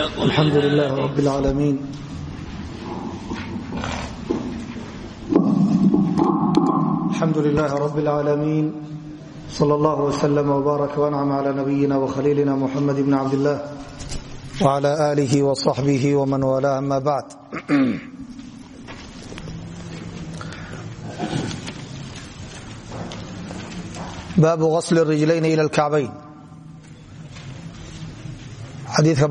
الحمد لله رب العالمين الحمد لله رب العالمين صلى الله وسلم وبارك وانعم على نبينا وخليلنا محمد بن عبد الله وعلى آله وصحبه ومن والاه أما بعد baabu غasl الrijlayn ilى اlkacbayn xadiika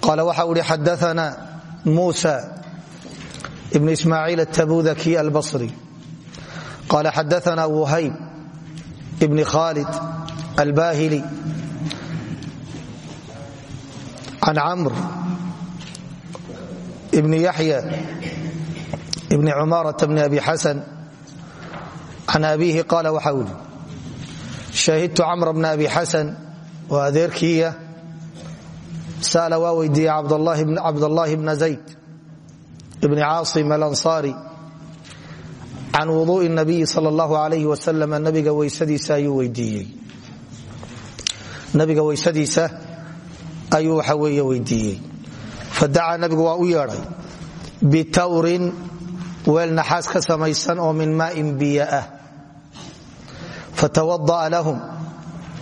qaal waxa ui xadaana musa bn ismaaciil atabudaki albari qaal xadaana wuhayb bn khalid albahili an camr bn yaxya bn cumaarata bn abi xasan an abihi qaal waxa ui shahidtu camr bna abi xasan waa adeerkiiya. Sa'la waa weydiiyey cabdallaahi bna zayd bni caasim alansaari can wuduu'i nabiyi sal allahu alayh wasalam nabiga weysadiisa ayuu weydiiyey. Nabiga weysadiisa ayuu waxa weeye weydiiyey. Fadacaa nabigu waa u yeedhay bitawrin weel naxaas ka samaysan oo min maain biyo ah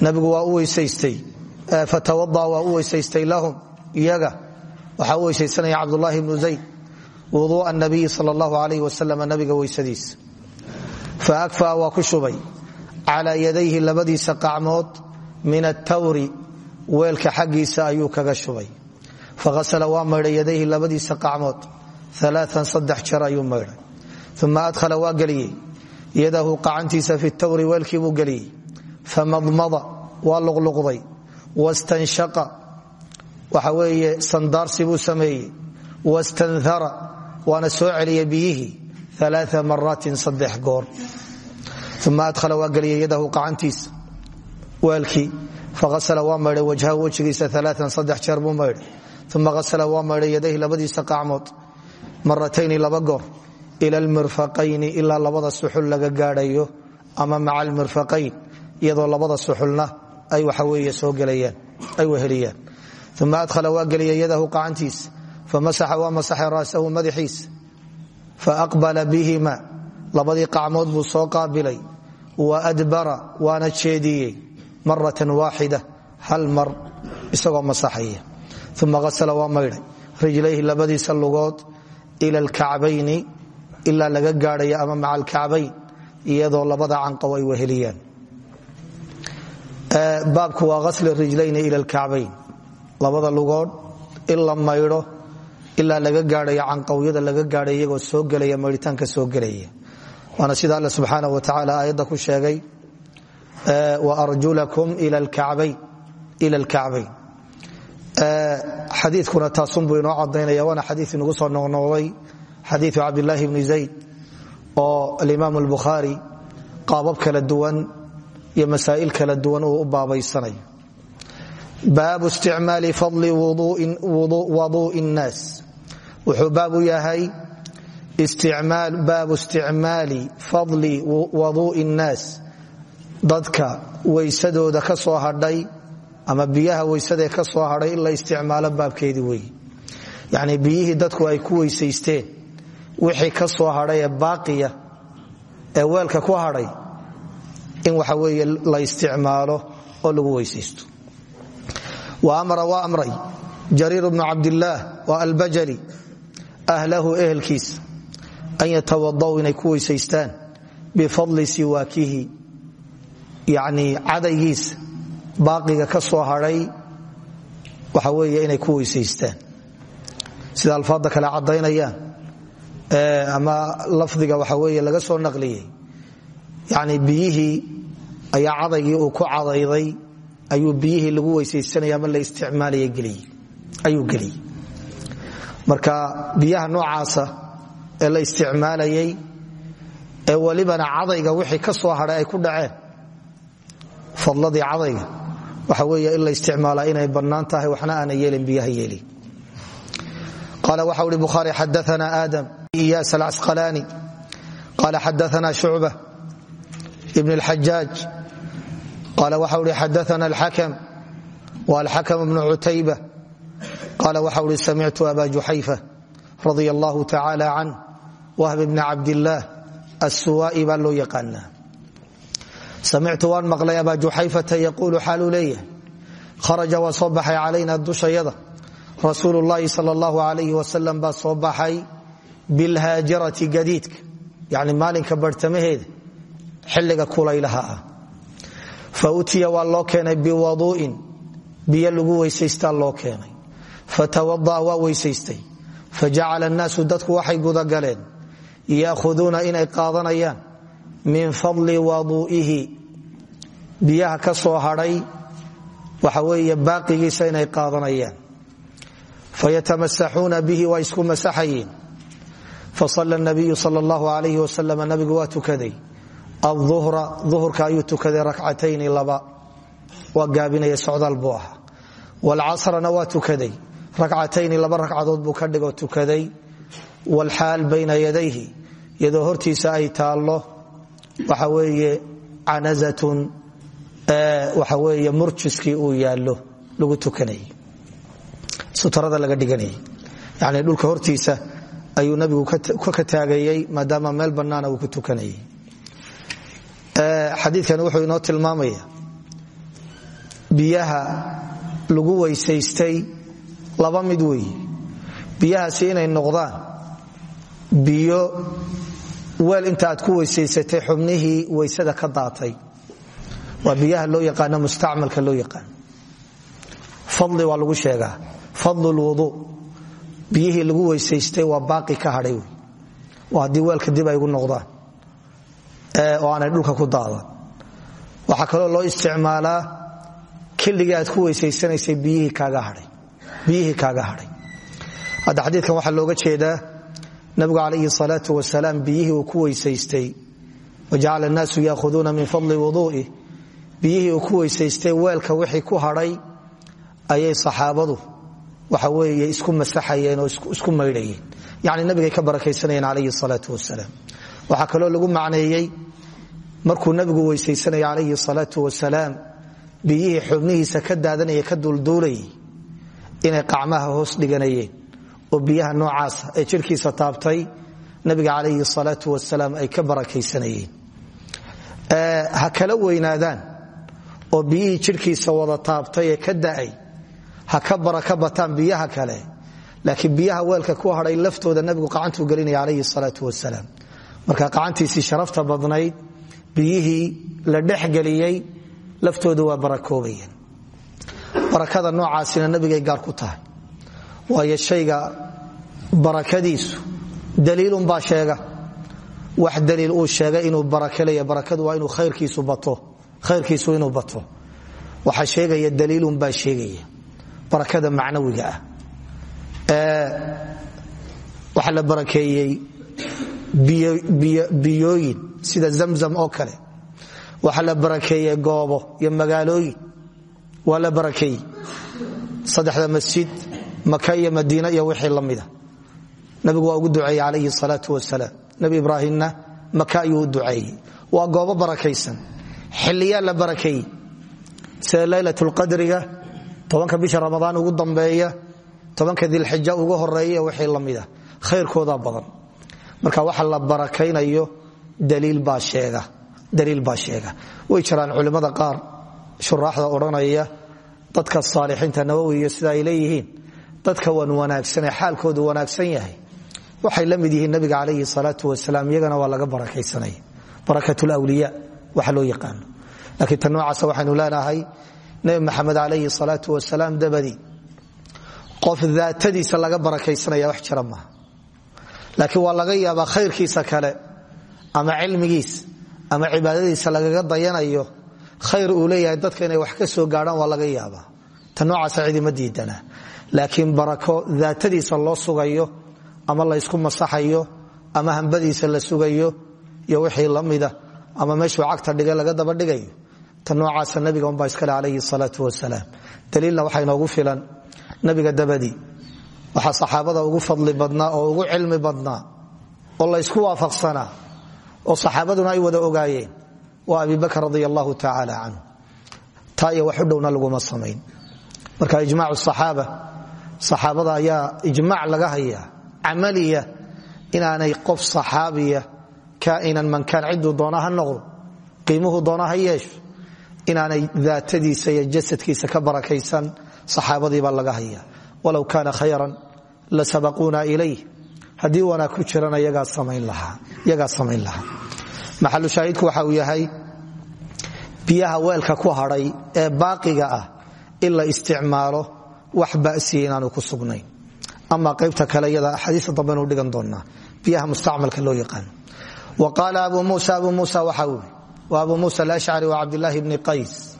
nabigu waa u weysaystay. Lahum. Iyaga waxaa u weysaysanaya cabdulaahi bnu zayd. Wuduu'a nabiyi sal allahu alayh wasalam nabiga weysadiisa fa akfaa waa ku shubay. Calaa yadayhi labadiisa qacmood min attawri weelka xaggiisa ayuu kaga shubay. Faghasala waa maydhay yadayhi labadiisa qacmood. Alaaan saddex jeer ayuu maydhay. Uma adhala waa geliyey yadahu qacantiisa fi tawri weelkii buu geliyey. Famadmada waa luqluqday. Wastanshaqa waxa weeye sandaarsi buu sameeyey. Wastanhara waana soo celiyey biyihii aa maraatin saddex goor. Uma adhala waa geliyey yadahu qacantiisa weelkii faasla waa maydhay wajhahu wejigiisa alaaan saddex jeer buu maydhay. Uma asla waa maydhay yadayhi labadiisa qacmood. Maratayni laba ila almirfaqayni ilaa labada suxul laga gaadhayo ama maca almirfaqayn iyadoo labada suxulna ay waxaweeye soo gelayaan ay weheliyaan uma adhala waa geliyay yadahu qacantiisa famasaxa waa masaxay ra'sahu madaxiisa faaqbala bihima labadii qacmood buu soo qaabilay. Wa adbara waana jeediyey maratan waaxida hal mar isagoo masaxaya. Uma asla waa maydhay. Rijlayhi labadiisa lugood ila alkacbayni ilaa laga gaadhaya ama maca alkacbayn iyadoo labada canqow ay weheliyaan. Baabku waa asli rijlayni ila alkacbayn labada lugood in la maydho ilaa laga gaadhaya canqowyada laga gaadhay iyagoo soo gelaya maydhitaanka soo gelaya. Waana sida alle subxaana wa tacaala aayadda ku sheegay wa arjulakum ila alkacbayn xadiikuna taasunbuu inoo cadaynaya waana xadii inagu soo noqnoqday xadiiu cabdilaahi bni zayd oo alimaam albukhaari qaabab kala duwan iyo masaa'il kala duwan uu u baabaysanayo. Baabu isticmaali fadli waduui nnaas wuxuu baab u yahay baabu isticmaali fadli waduui nnaas dadka weysadooda ka soo hadhay ama biyaha weysadee ka soo hadhay in la isticmaalo baabkeedii wey yani biyihii dadku ay ku wixii ka soo hadhay ee baaqiya ee weelka ku hadhay in waxa weeye la isticmaalo oo lagu weysaysto. Wa amara waa amray. Jariir bnu cabdillaah waa albajali ahlahu ehelkiisa an yatawadau inay ku weysaystaan bifadli siwaakihi yani cadaygiisa baaqiga ka soo hadhay waxa weeye inay ku weysaystaan. Sida alfaadda kale caddaynayaan ama lafdiga waxa weeye laga soo naqliyey. Yani biyihii ayaa cadaygii uu ku cadayday ayuu biyihii lagu weysaysanaya ama la isticmaalaya ayuu geliyey marka biyaha noocaasa ee la isticmaalayay ee welibana cadayga wixii ka soo hadhay ay ku dhaceen fadladii cadayga waxa weeye in la isticmaalaa inay bannaan tahay waxna aana yeelin biyaha yeelin qaala waxa uhi bukhaari xadaana aadam iyaas alcasqalaani qaala xadaana shucba ibn اlxajaaj qaala waxa uhi xadaana alxakam walxakm bnu cutayba qaala waxa uhi samictu aba juxayfa radia allahu tacaala can wahb bni cabdillaah assuwaa'i baa loo yaqaanaa samictu waan maqlay aba juxayfata yaquulu xaaluu leeyahay kharaja waa soo baxay calayna dushayada rasuulu llaahi sal allahu alayh wasalam baa soo baxay bilhaajarati gadiidka yani maalinka barhtamaheeda xilliga kulaylaha ah. Fa utiya waa loo keenay biwaduu'in biyo lagu weysaystaa loo keenay. Fatawada'a waa weysaystay. Fajacala annaasu dadku waxay gudagaleen yaakhuduuna inay qaadanayaan min fadli waduu'ihi biyaha ka soo hadhay waxa weeye baaqigiisa inay qaadanayaan. Fayatamasaxuuna bihi waa isku masaxayeen fasala nabiyu sal allahu alayh wasalam nabigu waa tukaday. aduhra duhurka ayuu tukaday rakcatayni laba waa gaabinaya socdaal buu ahaa. wlcasrana waa tukaday. rakcatayni laba ragcadood buu ka dhigoo tukaday. wlxaal bayna yadayhi iyadoo hortiisa ay taallo. Waxa weeye canazatun. Waxa weeye murjiskii ayuu nabigu ka taagayey maadaama meel bannaana uu ku tukanayay. Xadiikani wuxuu inoo tilmaamaya biyaha lagu weysaystay laba mid weeye biyahaasi inay noqdaan biyo weel inta aad ku weysaysatay xubnihii weysada ka daatay. Waa biyaha loo yaqaano mustacmalka loo yaqaano. Fadli waa lagu sheegaa. Fadlu lwuduu biyihii lagu weysaystay waa baaqi ka hadhay waa haddii dib ay gu noqdaan. Oo aanay dhulka ku daadan. Waxaa kaloo loo isticmaalaa killigii aad ku weysaysanaysay biyihii kaaga hadhay. Hadda xadiidkan waxaa looga jeedaa nabigu calayhi salaau wasalaam biyihii ku weysaystay wajacala annaasu yaakhuduuna min fadli wuduu'i biyihii ku weysaystay weelka wixii ku hadhay ayay saxaabadu waxa weeye isku masaxayeen oo isku maydhayeen. Yacni nabigay ka barakaysanayeen calayhi salaau wasalaam waxaa kaloo lagu macneeyey markuu nabigu weysaysanaya calayhi salaau wasalaam biyihii xubnihiisa ka daadanaya ka duulduulayay inay qacmaha hoos dhiganayeen oo biyaha noocaasa ee jirkiisa taabtay nabiga calayhi salaau wasalaam ay ka barakaysanayeen ha kala weynaadaan oo biyihii jirkiisa wada taabtay ka da'ay ha ka baraka bataan biyaha kale. Laakiin biyaha weelka ku hadhay laftooda nabigu qacantuu gelinaya calayhi salaau wasalaam marka qacantiisii sharafta badnayd biyihii la dhexgeliyey laftooda waa barakoobayeen. Barakada noocaasina nabigay gaar ku tahay. Waayo shayga barakadiisu daliilunbaa sheega. Wax daliil uu sheegay inuu baraka leeya barakadu waa inuu khayrkiisu bato waxaa sheegaya daliilunbaa sheegaya barakada macnawiga ah. Waxaa la barakeeyey biyooyin sida zamzam oo kale. Waxaa la barakeeyey goobo iyo magaalooyin. Waa la barakeeyey. Masjid maka iyo madiine iyo wixii la mida nabigu waa ugu duceeyey calayhi salaau wasalaam nebi ibraahimna maka ayuu u waa goobo barakaysan. Xiliyaa la barakeeyey. Sida laylat lqadriga tobanka bisha ramadaan ugu dambeeya tobanka dilxija ugu horreeya wixii la mida khayrkoodaa badan. Marka waxa la barakaynayo daliil baa sheega. Way jiraan culimmada qaar shuraaxda odhanaya dadka saalixiinta nawowiyo sida ay leeyihiin dadka wan wanaagsanee xaalkoodu wanaagsan yahay. Waxay la yihiin nabiga calayhi salaau wasalaam iyagana waa laga barakaysanaya barakat lwliya waxa loo yaqaano laakiin ta noocaasa waxaynu leenahay nebi maxamed calayhi salaau wasalaam dabadi. Qof daatadiisa laga barakaysanaya wax jira maaha laakiin waa laga yaabaa khayrkiisa kale ama cilmigiis ama cibaadadiisa lagaga dayanayo khayr uu leeyahay dadka inay wax ka soo gaadhaan waa laga yaabaa. Ta noocaasa cidima diidana laakiin barako daatadiisa loo sugayo ama laysku masaxayo ama hambadiisa la sugayo iyo wixii lamida ama meeshuu cagta dhigay laga daba dhigayo ta noocaasa nabiga unbaa iskale calayhi salaau wasalaam. Daliilna waxaa inoogu filan. Nabiga dabadii waxaa saxaabada ugu fadli badnaa oo ugu cilmi badnaa. Oo laysku waafaqsanaa. Oo saxaabaduna ay wada ogaayeen. Waa abi bakr radi allahu tacaala canhu taa iyo wax u dhowna laguma samayn. Marka ijmac saxaaba. Saxaabada ayaa ijmac laga hayaa. Camaliya. Inaanay qof saxaabiya. Yeesho inaanay daatadiisa iyo jasadkiisa ka barakaysan saxaabadiibaa laga haya walow kaana khayran la sabaquuna ilayh haddii wanaag ku jirana yagaa samayn lahaa maxalu shaahidku waxa uu yahay biyaha weelka ku hadhay ee baaqiga ah in isticmaalo wax basiya inaanu ku sugnayn. Ama qaybta kale iyada xadiista dambe dhigan doonaa biyaha mustacmalka loo yaqaan. Wa qaala abu muusa abu muusa waxa uu wa abu muusa alashcari wa cabdilaahi bni qays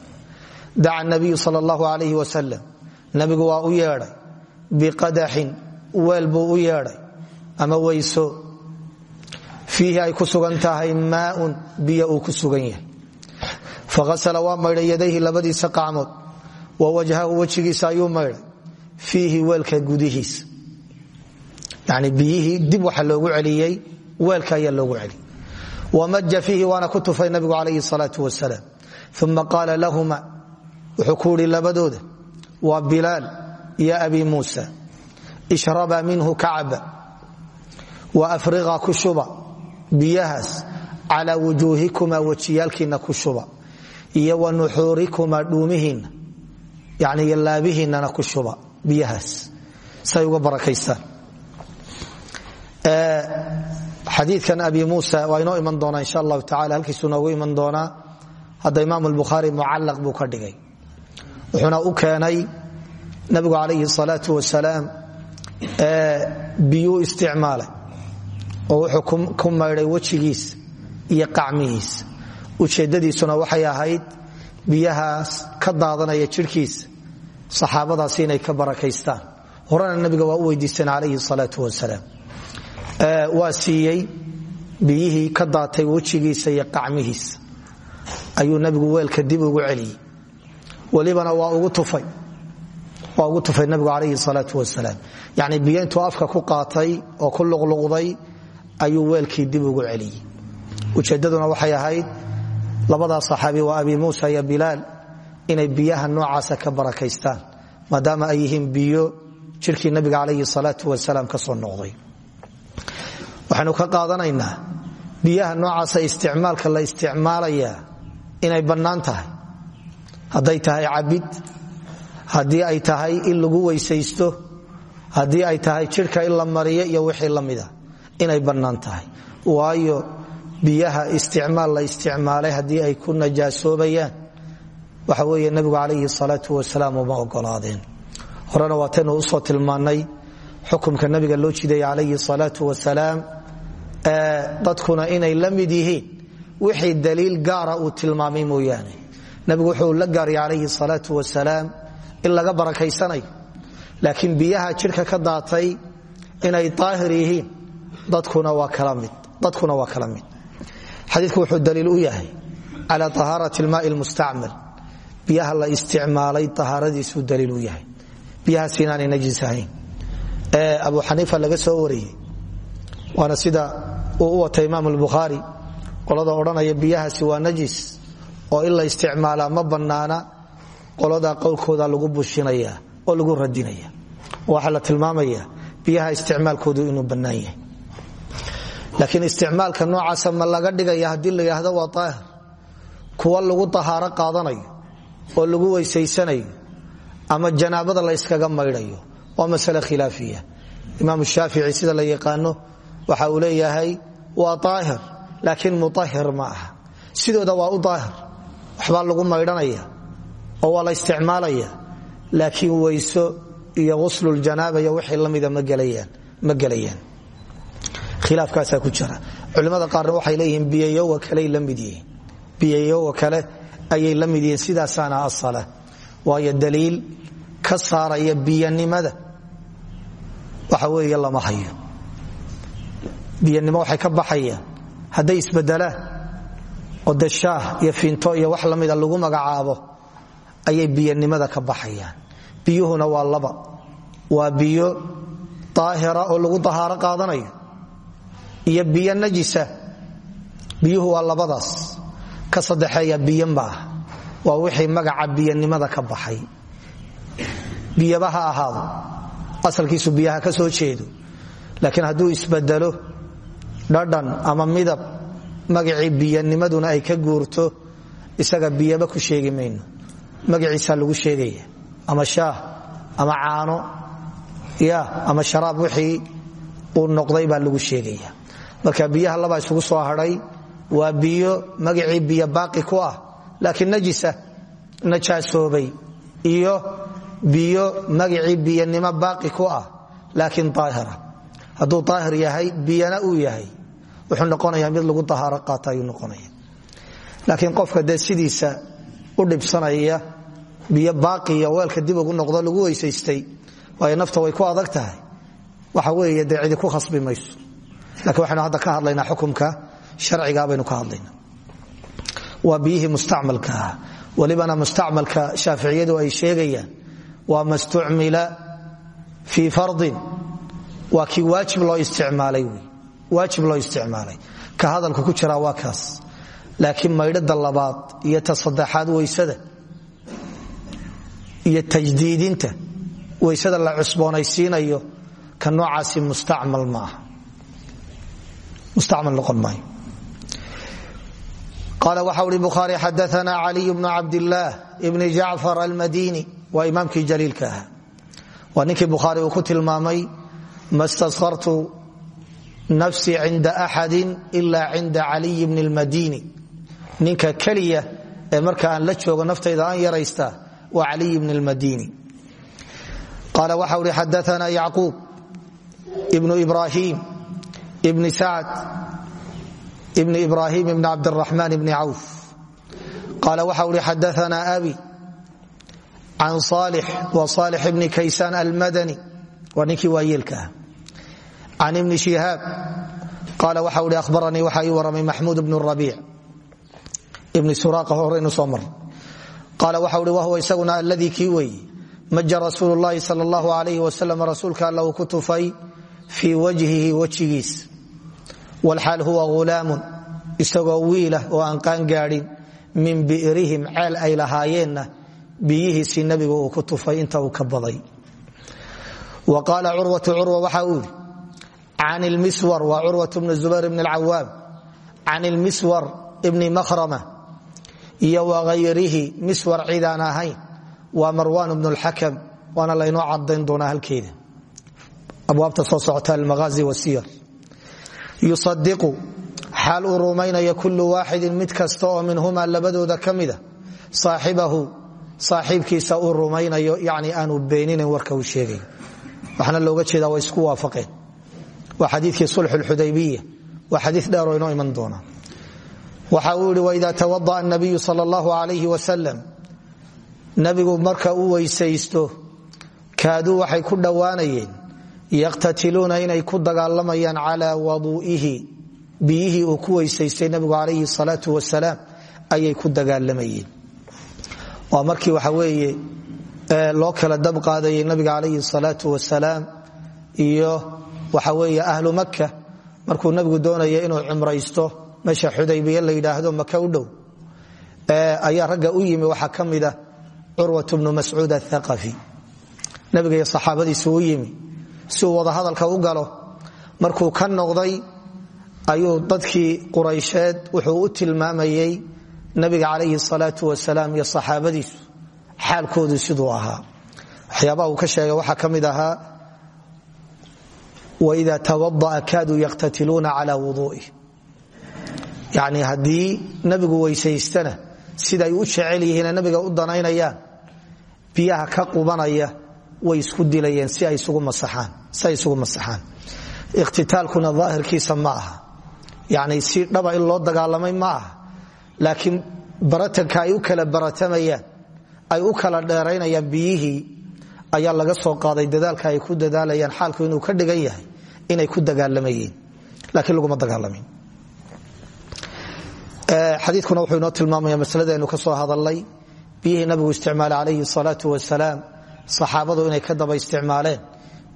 daca nabiyu sal allahu alayh wasalam nabigu waa u yeedhay. Biqadaxin weel buu u yeedhay. Ama weyso. Fiihi ay ku sugan tahay maaun biyo uu ku sugan yahay. Faasla waa maydhay yadayhi labadiisa qacmood wa wajhahu wejigiisa ayuu maydhay. Fiihi wamaja fiihi waana ku tufay nabigu calayhi salaau wasalaam uma qaala lahuma wuxuu ku yidhi labadooda waa bilaal iyo abi muusa ishraba minhu kacaba wa afriqa ku shuba biyahaas calaa wujuuhikuma wejiyaalkiina ku shuba iyo wa nuxuurikuma dhuumihiinna yani iyo laabihiinana ku shuba biyahaas say uga barakaystaan xadiikan abi muusa waa inoo iman doonaa insha allahu tacala halkiisuu noogu iman doonaa hadda imaam albukhaari mucallaq buu ka dhigay. Wuxuuna u keenay nabigu calayhi salaau wasalaam biyuu isticmaalay oo wuxuu ku maydhay wejigiisa iyo qacmihiisa ujeeddadiisuna waxay ahayd biyahaas ka daadanaya jidhkiisa saxaabadaasi inay ka barakaystaan. Horena nabiga waa u weydiisteen calayhi salaau waa siiyey biyihii ka daatay wejigiisa iyo qacmihiisa. Ayuu nabigu weelka dib ugu celiyey. Welibana waa ugu tufay. Nabigu calayhi salaau wasalaam yacni biyo afka ku qaatay oo ku luqluqday ayuu weelkii dib ugu celiyey. Ujeeddaduna waxay ahayd labadaa saxaabi waa abi muusa iyo bilaal inay biyaha noocaasa ka barakaystaan maadaama ay biyo jirkii nabiga calayhi salaau wasalaam ka soo noqday waxaynu ka qaadanaynaa biyaha noocaasa isticmaalka la isticmaalayaa inay bannaan tahay. Hadday tahay cabid haddii ay tahay in lagu weysaysto haddii ay tahay jidhka in la mariyo iyo wixii la mida inay bannaan tahay. Waayo biyaha isticmaal la isticmaalay haddii ay ku najaasoobayaan waxa weeye nabigu calayhi salaau wasalaam uma ogolaadeen. Horena waataynu u soo tilmaannay xukumka nabiga loo jiday calayhi salaau wasalaam dadkuna inay la mid yihiin. Wixii daliil gaara uu tilmaamay mooyaane. Nabigu wuxuu la gaarya calayhi salaau wasalaam in laga barakaysanayo. Biyaha jidhka ka daatay inay daahir yihiin dadkuna waa kala mid xadiiku wuxuu daliil u yahay cala ahaarat lmaai lmustacmal biyaha la isticmaalay ahaaradiisuu daliil u yahay. Biyahaas inaanay najis ee abu xaniifa laga soo wariyey. Waana sida uu u wata imaam lbukhaari qolada odhanaya biyahaasi waa najis oo in la ma bannaana. Qolada qowlkooda lagu bushinaya oo lagu radinaya. Waxaa la tilmaamaya biyaha isticmaalkoodu inuu bannaan yahay. Laakiin isticmaalka noocaasa ma laga dhigaya haddii la yidhaahdo waa daahir kuwa lagu tahaaro qaadanayo oo lagu weysaysanayo ama janaabada la yskaga maydhayo waa masale khilaafiya. Imaam shaafici sida la yaqaano waxa uu leeyahay waa daahir laakiin muahir ma sidooda waa u daahir. Waxbaa lagu maydhanaya oo waa la isticmaalaya. Laakiin weyso iyo ghuslujanaaba iyo wixii lamida ma gelayaan khilaafkaasaa ku jira. Culimmada qaarna waxay leeyihiin biyayowa kaley la mid yihiin. Biyayowa kale ayay la yihiin. Sidaasaana asala. Waayo daliil ka saaraya biyanimada. Waxa weeye lama hayo biyanimo waxay ka baxayaan hadday isbedelaan oo iyo fiinto iyo wax lamida lagu magacaabo ayay biyanimada ka baxayaan. Biyuhuna waa laba. Waa biyo daahira oo lagu dahaaro qaadanayo iyo biyo najisa. Biyuhu waa labadaas. Ka saddexeeya biyo waa wixii magaca biyanimada ka baxay. Biyaba ha ahaado. Asalkiisu biyaha ka soo jeedo. Laakiin hadduu isbedelo dhadhan ama midab magacii biyanimaduna ay ka guurto isaga biyaba ku sheegi mayno. Magaciisaa lagu sheegaya. Ama shaah ama caano ya ama sharaab wixii uu noqday baa lagu sheegaya. Marka biyaha labaa isugu soo hadhay waa biyo magacii biyo baaqi ku ah laakiin najisa najaasoobay iyo biyo magacii biyanimo baaqi ku ah laakiin aahira hadduu aahir yahay biyana uu yahay wuxuu noqonaya mid lagu ahaaro qaata noqonaya. Laakiin qofka dee u dhibsanaya biyo baaqiya weelka dib ugu noqdo lagu weysaystay waayo nafta way ku adag tahay waxa weeye dee ku khasbi mayso. Lakiin waxaynu hadda ka hadlaynaa xukumka sharciga baynu ka hadlaynaa. Waa biyihii mustacmalka. Ah welibana mustacmalka shaaficiyadu ay sheegayaan waa ma stucmila fii fardin. Waa kii waajib loo isticmaalay wy waajib loo isticmaalay. Ka hadalka ku jiraa waa kaas. Laakiin maydhada labaad iyo ta saddexaad weysada iyo tajdiidinta weysada la cusboonaysiinayo ka noocaasi mustacmal maaha mustacmal noqon maayo. Qaala waxa uhi bukhaari xadaana caliy bnu cabdillaah bni jacfar almadini. Waa imaamkii jaliilka ahaa. Waa ninkii bukhaari uu nafsii cinda axadi ila cinda caliy bni lmadini ninka keliya ee marka aan la joogo naftayda aan yaraystaa waa caliy bni lmadini qaala waxa uhi xadaana yacquub ibnu ibrahim ibni sacd ibn ibrahim ibn cabdiraxmaan ibni cawf. Qaala waxa uhi xadaana abi can salix wa salix ibni kaysaan almadani. Waa ninkii waayeelka ah can ibni shihaab qaala waxa uhi ahbaranii waxa ii waramay maxmuud bnu rabiic ibni suraaqa horeynu soo mar qaala waxa uhi wahuwa isaguna alladii kii weeye maja rasuulu llahi sal allahu alayh wasalam rasuulka alla uu ku tufay fii wajhihi wejigiis walxaal huwa hulaamun isagoo wiilah oo aan qaangaadhin min bi'rihim ceel ay lahaayeenna biyihiisii nabigu uu can ilmiswar waa curwat bnu zubayr bn alcawaam can ilmiswar ibni makhrama iyo wagayrihi miswar cidaan ahayn waa marwan bnu lxakam waana laynoo cadayn doonaa halkeeda abwaabta soo socota almahaazi wasiyar yusadiqu xaal uu rumaynaya kullu waaxidin mid kasta oo minhumaa labadooda ka mida saaxibahu saaxiibkiisa uu rumaynayo yani aanu beeninayn warka uu waa xadiikii sulx xudaybiya waa xadii dheeroo inoo iman doona. Waxa uu yihi waida tawadaa nabiyu sal allahu alayhi wasalam nabigu marka uu weysaysto kaaduu waxay ku dhowaanayeen yaqtatiluuna inay ku dagaalamayaan calaa waduu'ihi biyihii uu ku weysaystay nabigu calayhi salaau wasalaam ayay ku dagaalamayeen. Waa markii waxa weeye loo kala dab qaadayay nabiga calayhi salaau wasalaam iyo waxa weeye ahlu maka markuu nabigu doonaya inuu cumraysto meesha xudaybiye la yidhaahdo maka u dhow ayaa ragga u yimi waxaa ka mida curwat bnu mascuud athaqafi nabiga iyo saxaabadiisu u yimi si uu wadahadalka u galo markuu ka noqday ayuu dadkii quraysheed wuxuu u tilmaamayey nabiga calayhi salaau wasalaam iyo saxaabadiisu xaalkoodu siduu ahaa. Waxyaabaha uu ka sheegay waxaa ka ahaa waida tawadaa kaaduu yaqtatiluuna cala wuduuih yani haddii nabigu weysaystana siday u jecel yihiine nabiga u danaynayaan biyaha ka qubanaya way isku dilayeen si ay isugu masaxaan ikhtitaalkuna daahirkiisa ma aha yani si dhaba in loo dagaalamay ma aha laakiin baratanka ay u kala baratamayaan ay u kala dheeraynayaan biyihii ayaa laga soo qaaday dadaalka ay ku dadaalayaan xaalku inuu ka dhigan yahay inay ku dagaalamayeen laakiin laguma dagaalamin. Xadiikuna wuxuu inoo tilmaamaya masladeenu ka soo hadalnay. Biyihii nabigu isticmaalay calayhi salaau wasalaam saxaabadu inay ka daba isticmaaleen.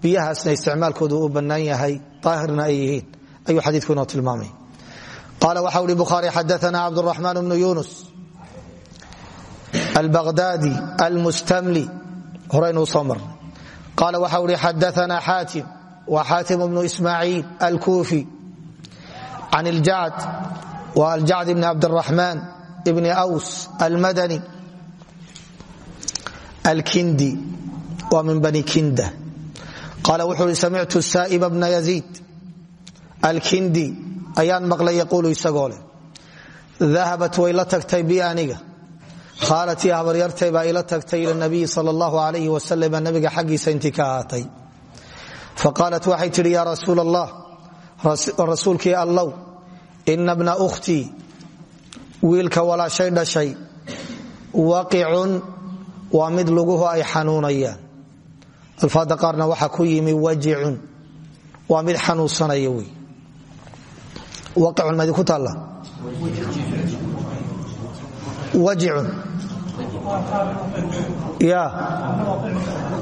Biyahaasna isticmaalkoodu uu bannaan yahay aahirna ay yihiin ayuu xadiiku tilmaamay. Qaala waxa uhi bukhaari xadaana cabduraxmaan bnu yunus albaqdaadi almustamli horeynuu soo marnay qaala waxa uhi xadaana xaatim. Wa xaatim bnu ismaaciil alkuufi. Can iljacd wa aljacd bni cabdiraxmaan bni ws almadani alkindi. Waa min bani kinda. Qaala wuxuu i samictu saa'ib bna yaziid alkindi. Ayaan maqlay yaquulu isagoo leh. Dahabat way la tagtay bi aniga khaalatii habaryartay baa ila tagtay ila nabiyi sal allahu alayh wasalam nabiga xaggiisa intii ka ahaatay faqaalat waxay tidhi yaa rasuul allah rasuulkii allow ina bna ukhtii wiilka walaashay dhashay waqicun waa mid luguhu ay xanuunayaan. Alfaada qaarna waxaa ku yimi wajicun waa mid wajicun ya.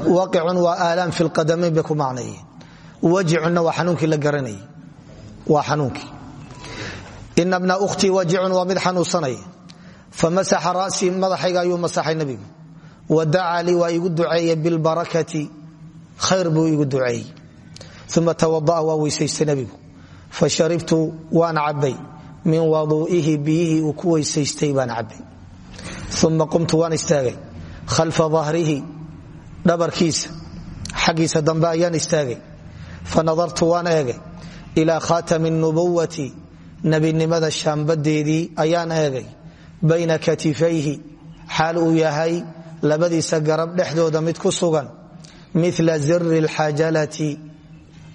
Waqicun waa aalaam fi lqadamayn bay ku macnayeen wajicunna waa xanuunkii la garanayay waa xanuunkii ina bna ukhtii wajicun waa mid xanuunsanaya famasaxa ra'sii madaxayga ayuu masaxay nebigu wadacaa lii waa igu duceeye bilbarakati khayr buu igu duceeyey uma tawadaa waa weysaystay nebigu fasharibtu waan cabbay min waduu'ihi biyihii uu ku weysaystay uma qumtu waan istaagay. Khalfa dahrihi dhabarkiisa xaggiisa dambe ayaan istaagay. Fanadartu waan eegay. Ilaa khaatami nubuwati nebinimada shaambadeedii ayaan eegay. Bayna katifayhi xaal uu yahay labadiisa garab dhexdooda mid ku sugan. Mila ziri lxajalati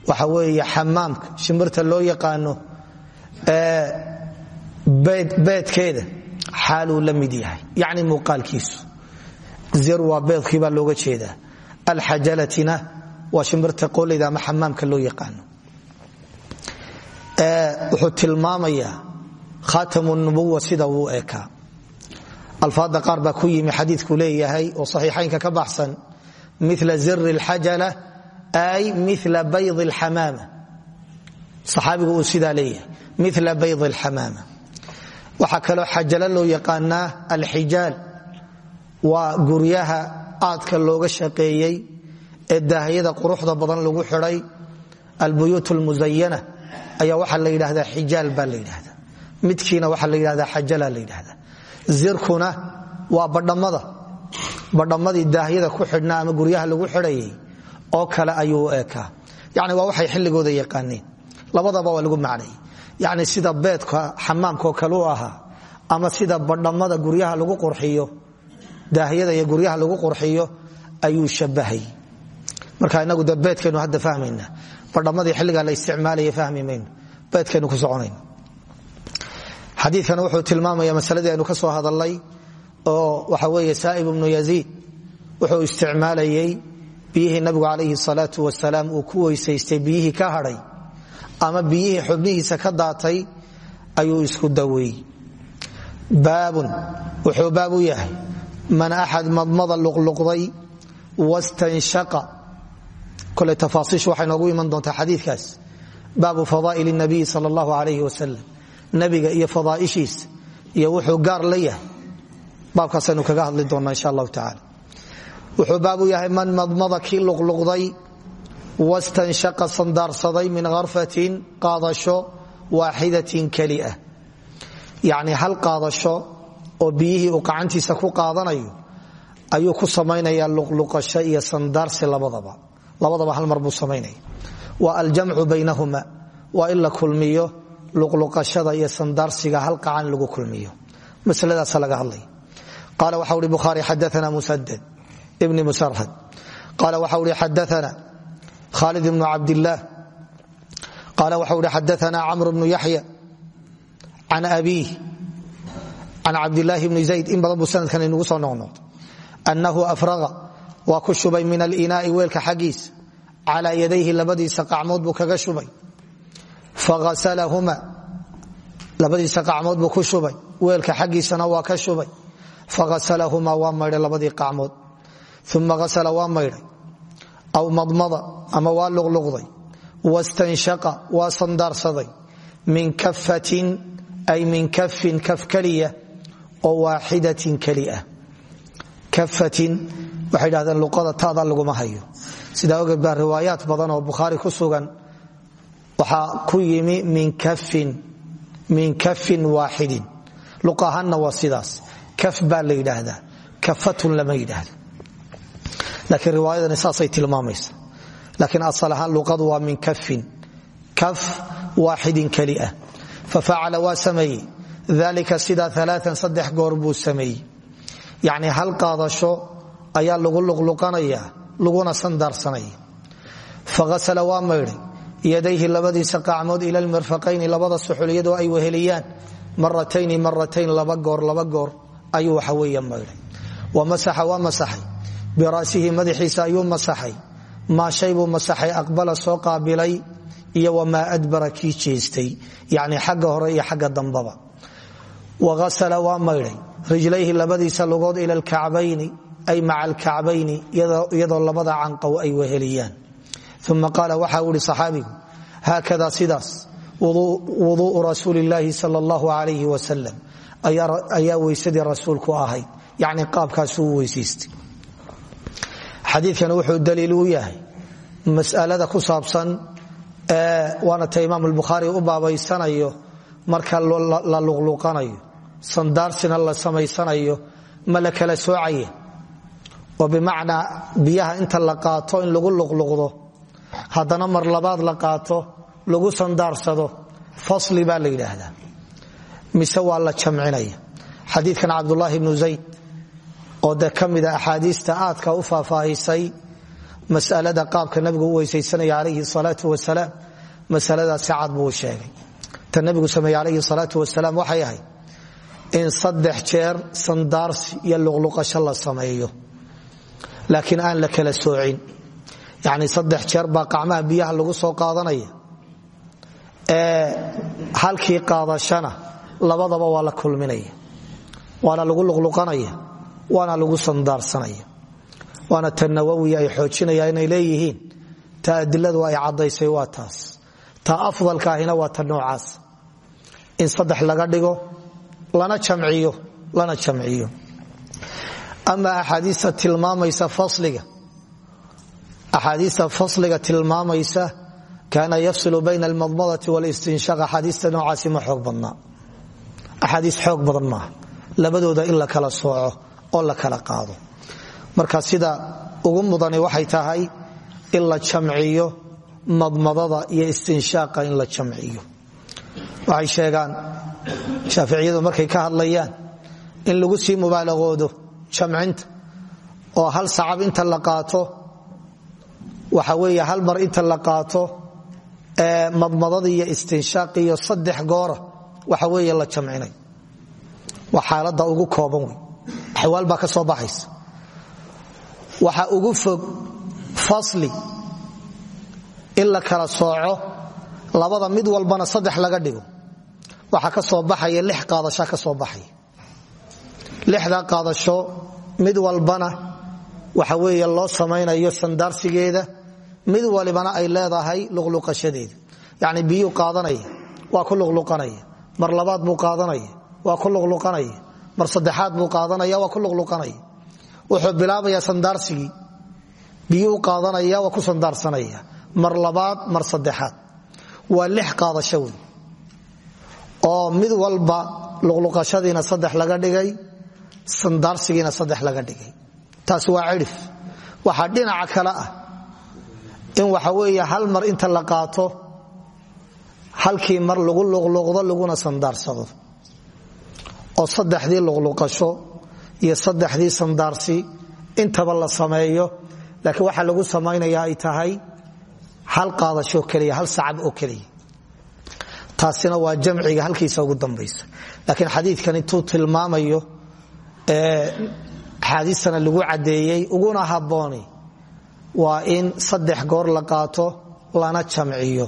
waxa weeye xamaamka shimbirta loo yaqaano ee beedkeeda xaaluu la yahay. Yacni muuqaalkiisu. Zir waa beedkii baa looga jeedaa. Alxajalatina waa shimbirta qoleyda ama xamaamka loo yaqaano. Wuxuu tilmaamayaa khaatamu nubuwa sida wuu ekaa alfaada qaar ku yimi xadiiku leeyahay oo saxiixaynka ka baxsan mila ziri lxajala ay mila bayd lxamaama saxaabigu uu sidaa leeyahay mila bayd lxamaama waxaa kaloo xajalo loo yaqaanaa alxijaal. Waa guryaha aadka looga shaqeeyey ee daahiyada quruxda badan lagu xidhay albuyuut lmusayana ayaa waxaa la yidhahdaa xijaal baa la yidhahda midkiina waxaa la yidhahdaa xajala la yidhahda zirkuna waa badhammada. Badhammadii daahyada ku xidhnaa ama guryaha lagu xidhayay oo kale ayuu u ekaa waa waxay xilligooda yaqaaneen labadaba waa lagu macnay yani sida beedka xamaamkaoo kale u ama sida badhammada guryaha lagu qurxiyo daahyada iyo guryaha lagu qurxiyo ayuu shabahay marka inagu de beedkaynu hadda fahmayna badhammadii xilligaa la isticmaalaya fahmi mayno ku soconayno. Xadiikana wuxuu tilmaamaya masaladii aynu ka soo hadalnay oo waxa weeye saa'ib ibnu yaziid wuxuu isticmaalayey biyihii nabigu calayhi salaatu wasalaam uu ku weysaystay biyihii ka hadhay ama biyihii xubnihiisa ka daatay ayuu isku daweeyey baabun wuxuu baab u yahay man axad madmada luqluqday wastanshaqa. Koley tafaasiishu waxay noogu iman doontaa xadiikaas baabu fadaa'il nabiyi sal allahu alayh wasalam nabiga iyo fadaaishiisa iyo wuxuu gaar la yahay. Baabkaasaynu kaga hadli doonnaa insha allahu tacala wuxuu baab u yahay man madmada kii luqluqday wastanshaqa sandaarsaday min harfatin qaadasho waaxidatin kelia yacni hal qaadasho oo biyihii uu qacantiisa ku qaadanayo ayuu ku samaynayaa luqluqasho iyo sandaarsi labadaba labadaba hal mar buu samaynaya waa aljamcu baynahuma waa in la kulmiyo luqluqashada iyo sandaarsiga hal qacan lagu kulmiyo masladaasa laga hadlay qaala waxa uhi bukhaari xadaana musadad ibni musarhad qaala waxa uhi xadaana khalid ibnu cabdillaah qaala waxa uhi xadaana camr bnu yaxya can abiih can cabdilaahi bni zayd. In badan buu sanadkan inugu soo noqnoqdo. Annahu afraqa waa ku shubay min alinaai weelka xaggiisa calaa yadayhi labadiisa qacmood buu kaga shubay. Faasalahuma labadiisa qacmood buu ku shubay weelka xaggiisana waa ka shubay. Faasalahumaa waa maydhay labadii qacmood. Uma asala waa maydhay. Aw madmada ama waa luqluqday wastanshaqa waa sandaarsaday min kafatin ay min kafin kaf keliya oo waaxidatin kelia kafatin luqada tada laguma hayo. Sidaa ogeed baa riwaayaat badan oo bukhaari ku sugan waxaa ku yimi min kafin waaxidin luq ahaanna waa sidaas. Kaf baa la yidhaahdaa. Kafatun laakiin riwaayadani saasay tilmaamaysa laakiin asal ahaan luqadu waa min kafin kaf waaxidin keli ah. Fafacala waa sameeyey. Dalika sidaa alaaan saddex goor buu sameeyey. Yacni hal qaadasho ayaa lagu luqluqanaya laguna sandaarsanaya faasala waa maydhay. Yadayhi labadiisa qacmood ila lmirfaqayni labada suxul iyadoo ay weheliyaan. Maratayni maratayn laba goor laba goor ayuu waxa weeye maa shay buu masaxay aqbala soo qaabilay iyo wamaa adbara kii jeestay yacni xagga hore iyo xagga dambaba. Waasala waa maydhay. Rijlayhi labadiisa lugood ila alkacbayni ay maca alkacbayni iyadoo labada canqow ay weheliyaan. Uma qaala waxa uu ihi saxaabigu haakada sidaas wuduu'u rasuuli illaahi sal allahu alayh wasalam ayaa weysadii rasuulku ahayd. Yacni qaabkaasuu weysaystay xadiidkan wuxuu daliil u yahay masalada ku saabsan waana ta imaam albukhaari u baabaysanayo marka la luqluqanayo sandaarsina la samaysanayo ma la kala soocaya oo bimacnaa biyaha inta la qaato in lagu luqluqdo haddana mar labaad la qaato lagu sandaarsado fasli baa la yidhaahdaa mise waa la jamcinaya? Xadiidkan cabdulaahi bnu zayd oo de ka mida axaadiista aadka u faahfaahisay masalada qaabka nabigu u weysaysanaya calayhi salaau wasalaam masaladaasi cad buu sheegay. Ta nabigu sameeye calayhi salaatu wasalaam waxay ahayd in saddex jeer sandaarsi iyo luqluqasho la sameeyo laakiin aan la kala soocin. Yacni saddex jeer baa qacmaha biyaha lagu soo qaadanaya. Ee halkii qaadashana labadaba waa la kulminaya waana lagu luqluqanaya waana lagu sandaarsanaya waana ta nawowi ay xoojinaya inay leeyihiin. Ta adiladu ay caddaysay waa taas. Ta afdalkaahina waa ta in saddex laga dhigo lana jamciyo lana jamciyo. Ama axaadiista tilmaamaysa fasliga. Axaadiista fasliga tilmaamaysa kaana yafsilu bayna almadmadati walistinshaaq axaadiista noocaasi ma xoog badnaa. Axaadiis xoog badan labadooda in la kala sooco oo la kala qaado. Marka sida ugu mudani waxay tahay in la jamciyo madmadada iyo istinshaaqa in la jamciyo. Waxay sheegaan shaaficiyadu markay ka hadlayaan in lagu sii mubaalaqoodo jamcinta oo hal sacab inta la qaato waxa weeye hal mar inta la qaato madmadada iyo istinshaaqi iyo saddex goora waxa weeye la jamcinay. Waa xaalada ugu kooban wey axwaal baa ka soo baxaysa. Waxa ugu fog fasli in la kala sooco labada mid walbana saddex laga dhigo. Waxaa ka soo baxaya lix qaadasha ka soo baxaya. Lixda qaadasho mid walbana waxa weeye loo samaynayo sandaarsigeeda mid walibana ay leedahay luqluqashadeeda. Yacni biyuu qaadanaya waa ku luqluqanaya. Mar labaad buu qaadanaya waa ku luqluqanaya mar saddexaad buu qaadanaya waa ku luqluqanaya wuxuu bilaabayaa sandaarsigii. Biyuu qaadanaya waa ku sandaarsanaya mar labaad mar saddexaad. Waa lix qaadasho wey oo mid walba luqluqashadiina saddex laga dhigay sandaarsigiina saddex laga dhigay. Taasi waa cidhif waxaa dhinaca kale ah in waxa weeye hal mar inta la qaato halkii mar lagu luqluqdo laguna sandaarsado oo saddexdii luqluqasho iyo saddexdii sandaarsi intaba la sameeyo laakiin waxaa lagu samaynaya ay tahay hal qaadasho keliya hal sacab oo keliya. Taasina waa jamciga halkiisa ugu dambaysa. Laakiin xadiidkan intuu tilmaamayo axaadiistana lagu caddeeyey uguna habbooni waa in saddex goor la qaato lana jamciyo.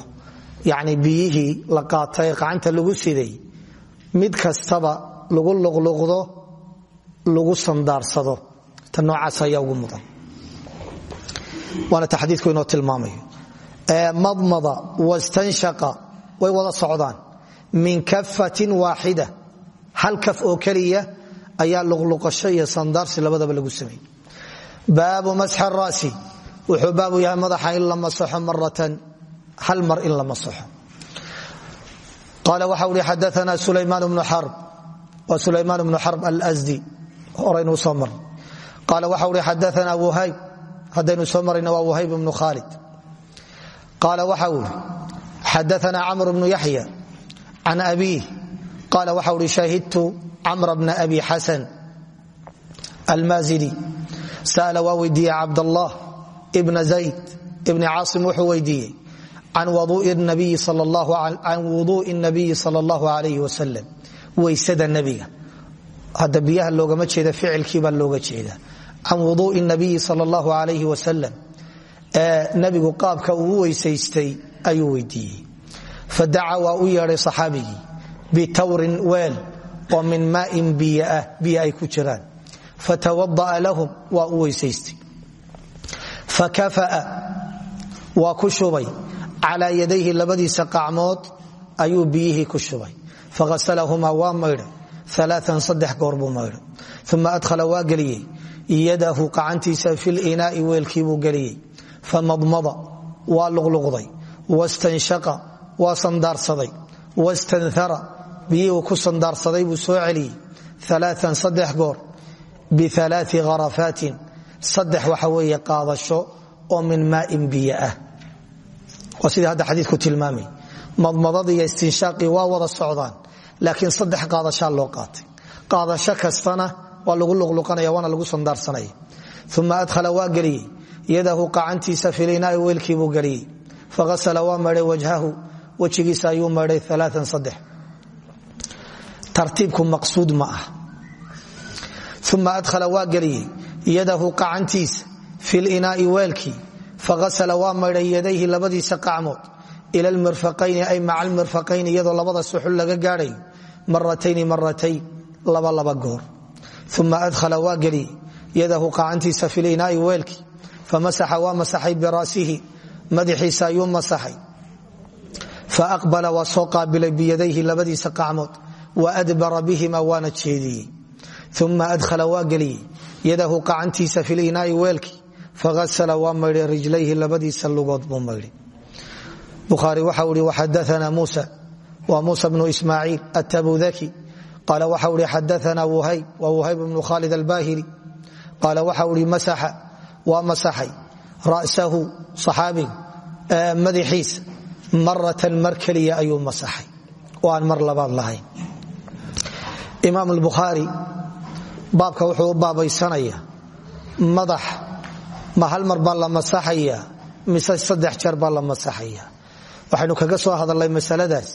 Yacni biyihii la qaato ee qacanta lagu siday mid kastaba lagu luqluqdo lagu sandaarsado. Ta noocaas ayaa ugu mudan. Waana ta xadiidku inoo tilmaamayo madmada wastanshaqa way wada socdaan. Min kafatin waaxida hal kaf oo keliya ayaa luqluqasho iyo sandaarsi labadaba lagu sameeyey. Baabu masxi rasi wuxuu baabu yahay madaxa in la masaxo maratan hal mar in la masaxo. Qaala waxa xarb wa sulaymaan bnu xarb alsdi horaynu soo mar qaala waxa ui xadaana wuhayb haddaynu soo marayna waa wuhayb bnu khaalid. Qaala waxa ui xadaana camr bnu yaxya can abiih. Qaala waxa uhi shahidtu camra bna abi xasan almaazidi sa'ala waa weydiiyey cabdallah bna zayd ibni caasim wuxuu weydiiyey can wuduui nabiyi sal allahu alayh wasalam weysada nebiga. Hadda biyaha loogama jeeda ficilkiibaa looga jeeda can wuduui nabiyi sal allahu alayh wasalam ee nebigu qaabka uu weysaystay ayuu weydiiyey. Fadaca waa u yeedhay saxaabigii bitawrin weel oo min maain biyo ah biyo ku jiraan. Fatawada'a lahum waa u weysaystay. Fakafa'a waa ku shubay. Yadayhi labadiisa qacmood ayuu biyihii ku faghasalahumaa waa maydhay alaaan saddex goor buu maydhay uma adhala waa geliyey. yadahu qacantiisa filinaai weelkiibuu geliyey. famadmada waa luqluqday. wastanshaqa waa sandaarsaday. wastanara biyihuu ku sandaarsaday buu soo celiyey. alaaan saddex goor. bialaai harafaatin saddex waxa weeye qaadasho oo min maain biyo ah madmadadii iyo istinshaaqii waa wada socdaan laakiin saddex qaadashaa loo qaatay. Qaadasho kastana waa lagu luqluqanaya waana lagu sandaarsanaya uma adhala waa geliyey yadahu qacantiisa filinaai weelkiibuu geliyey. Faasla waa maydhay wajhahu wejigiisa ayuu maydhay alaaan saddex. Tartiibku maqsuud ma ah. Uma adhala waa geliyey yadahu qacantiisa filinaai weelkii. Faasla waa maydhay yadayhi labadiisa qacmood ila lmirfaqayni ay maca almirfaqayn iyadoo labada suxul laga gaadhayo maratayni maratayn laba laba goor uma adhala waa geliyey yadahu qacantiisa filinaai weelkii famasaxa waa masaxay biraasihi madaxiisa ayuu masaxay faaqbala waa soo qaabilay biyadayhi labadiisa qacmood wa adbara bihima waana jeediyey uma adhala waa geliyey yadahu qacantiisa filinaai weelkii faasla waa maydhay bukhaari waxa ui waxadaana muusa wa muusa bnu ismaaciil atabudaki qaala waxa ui xadaana wuhayb wa wuhayb bnu khaalid albahili qaala waxa ui masaxa waa masaxay ra'sahu saxaabigu madaxiisa maratan mar keliya ayuu masaxay oo aan mar labaad lahayn. Imaam albukhaari baabka wuxuu u baabaysanaya madax ma hal mar baa la masaxaya mise saddex jeer baa la masaxaya waxaynu kaga soo hadalnay masaladaas.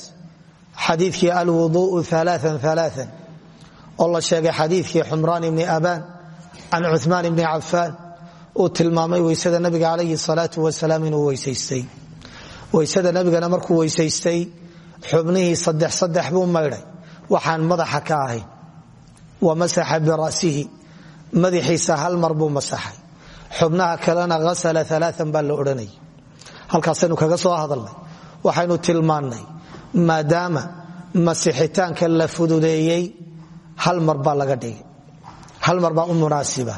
Xadiikii alwuduءu aaaan oo la sheegay xadiikii xumraan ibni abaan can cuثmaan ibni cafaan uu tilmaamay weysada nabiga calayhi salaau wasalaam inuu weysaystay. Weysada nabigana markuu weysaystay xubnihii saddex saddex buu maydhay. Waxaan madaxa ka ahayn wa masaxa bira'sihi madaxiisa hal mar buu masaxay. Xubnaha kalena asala aaaan baa la halkaasaynu kaga soo hadalnay waxaynu tilmaannay maadaama masixitaanka la fududeeyey hal mar baa laga dhigay. Hal mar baa u munaasiba.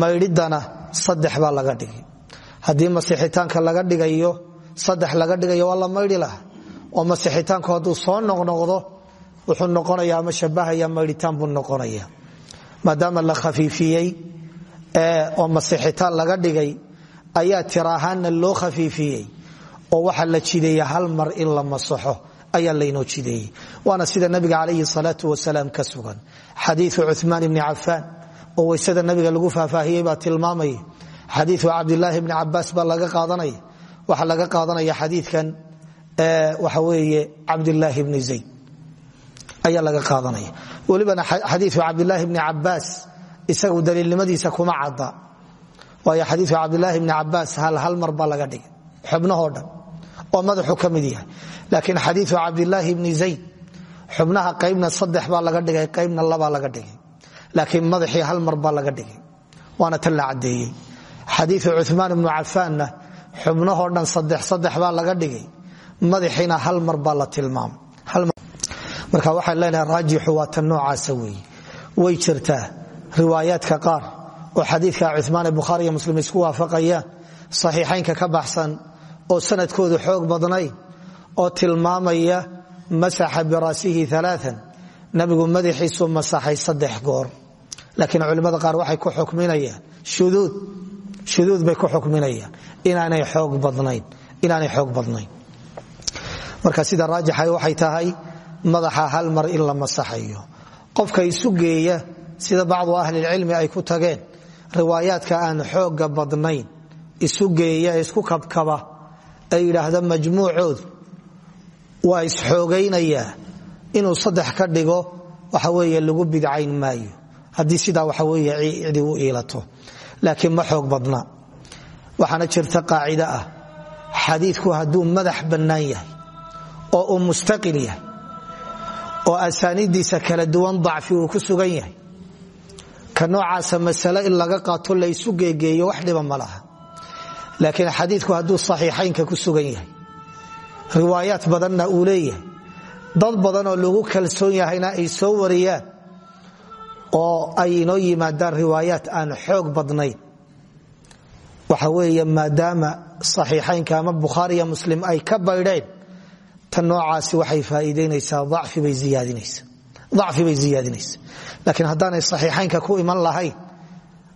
Maydhidana saddex baa laga dhigay. Haddii masixitaanka laga dhigayo saddex laga dhigayo waa la oo masixitaanku hadduu soo noqnoqdo wuxuu noqonaya ama shabahaya maydhitaan buu noqonaya maadaama la khafiifiyey oo masixitaan laga dhigay ayaa tiraahaanna loo khafiifiyey oo waxaa la jideeya hal mar in la masaxo ayaa laynoo jideeyey. Waana sida nabiga calayhi salaau wasalaam ka sugan. Xadiiu cumaan ibni oo weysada nabiga lagu faahfaahiyey baa tilmaamaya xadiiu cabdilaahi bni cabaas baa laga qaadanaya waxaa laga qaadanaya xadiikan waxa weeye cabdilaahi bni zayd. Ayaa laga qaadanaya welibana xadiiu cabdilaahi bni cabaas isagu daliilnimadiisa kuma cadda. Waayo xadiiu cabdilaahi bni cabaas hal hal mar baa laga dhigay. Xubnahoo oo madaxu ka mid yahay. Laakiin xadiiu cabdilaahi bni zayd xubnaha qaybna saddex baa laga dhigay qaybna labaa laga dhigay. Laakiin madaxii hal mar baa laga dhigay. Waana tan la caddeeyey. Xadiiu cumaan ibnu cafaanna xubnahoo dhan saddex saddex baa laga dhigay. Madaxiina hal mar baa la tilmaamay marka waxaan leenahay raajixu waa tan noocaasa weeye. Way jirtaa riwaayaadka qaar oo xadiidka cumaan ee bukhaari iyo muslim isku waafaqayaan saxiixaynka ka oo sanadkoodu xoog badnayn oo tilmaamaya masaxa biraasihi alaaan nabigu madaxiisu masaxay saddex goor. Laakiin culimmada qaar waxay ku xukminayaan shuduud bay ku xukminayaan. Inaanay xoog badnayn marka sida raajixa waxay tahay madaxa hal mar in la masaxayo. Qofka isu geeya sida bacdu ahlilcilmi ay ku tageen riwaayaadka aan xooga badnayn isu geeya isku kabkaba ay yidhaahda majmuucoodu waa isxoogaynayaa inuu saddex ka dhigo waxa weeye lagu bidcayn maayo. Haddii sidaa waxa weeye cidi u iilato. Laakiin ma xoog badna. Waxaana jirta qaacide ah. Xadiidku hadduu madax bannaan yahay oo uu mustaqil yahay oo asaaniiddiisa kala duwan dacfi uu ku sugan yahay ka noocaasa masale in laga qaato laysu geegeeyo wax dhiba ma laakiin xadiidku hadduu saxiixaynka ku sugan yahay riwaayaat badanna uu leeyahay. Dad badan oo lagu kalsoon yahayna ay soo wariyaan oo ay inoo yimaadaan riwaayaat aan xoog badnayn. Waxa weeye maadaama saxiixaynka ama bukhaariya muslim ay ka baydheen tan noocaasi waxay faaiideynaysaa dacfi bay ziyaadinaysa laakiin haddaanay saxiixaynka ku iman lahayn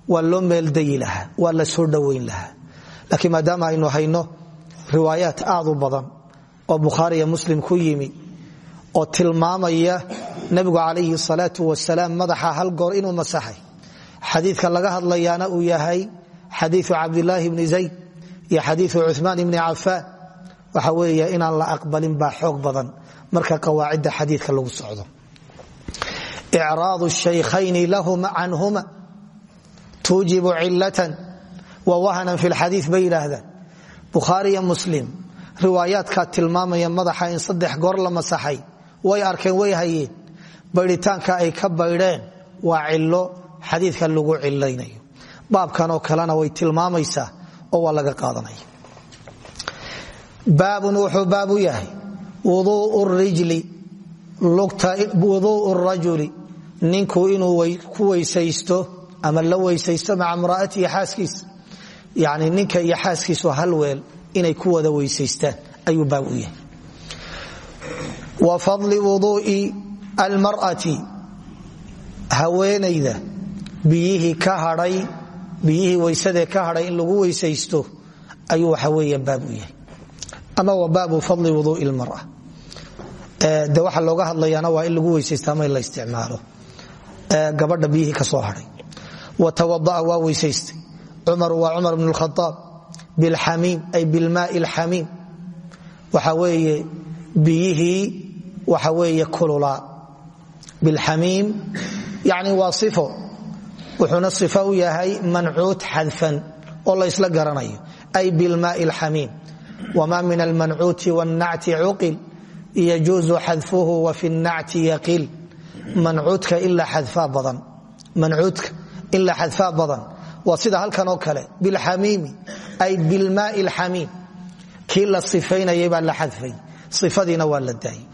waa loo meeldayi lahaa waa la soo dhowayn lahaa laakiin maadaama aynu hayno riwaayaat aad u badan oo bukhaariya muslim ku yimi oo tilmaamaya nebigu calayhi salaatu wasalaam madaxa hal goor inuu masaxay. Xadiidka laga hadlayaana uu yahay xadiiu cabdilaahi bni zayd iyo xadiiu cumaan ibni cafaan. Waxa weeye inaan la aqbalin baa xoog badan. Marka qawaacidda xadiidka lagu socdo. Icraadu shaykhayni lahum canhuma. Tuujibu cilatan wahnan fi lxadii bay yidhaahdaan bukhaariya muslim riwaayaadkaa tilmaamaya madaxa in saddex goor la masaxay way arkeen way hayeen baydhitaanka ay ka baydheen waa cilo xadiidka lagu cilaynayo baabkanoo kalena way tilmaamaysaa oo waa laga qaadanaya baabun wuxuu baabu yahay wuduu'u rajuli ninku inuu ku weysaysto ama la weysaysto maca mraatihi xaaskiisa yani ninka iyo xaaskiisu hal weel inay ku wada weysaystaan ayuu baab u yahay. Wa fadli wuduu'i almar'ati haweenayda biyihii ka hadhay biyihii weysadee ka hadhay in lagu weysaysto ayuu waxa weeya baab u yahay. Ama wa baabu fadli wuduu'i lmara de waxa looga hadlayaana waa in lagu weysaysta la isticmaalo. Gabadha biyihii ka soo hadhay. Wa tawada'a waa weysaystay cumar waa cumar bn khaaab bilxamiim ay bilmaai lxamiim waxa weeye biyihii waxa weeye kululaa bilxamiim yani waa sifo. Wuxuuna sifo u yahay mancuut xadfan oo la ysla garanayo. Ay bilmaai lxamiim wma min almancuuti wاnnacti cuqil yajuuzu xadfuhu wa fi nacti yaqil. Mancuudka ilaa xadfaa badan waa sida halkan oo kale bilxamiimi ay bilmaai lxamiim kii la sifaynayay baa la xadfay. Ifadiina waa la daayay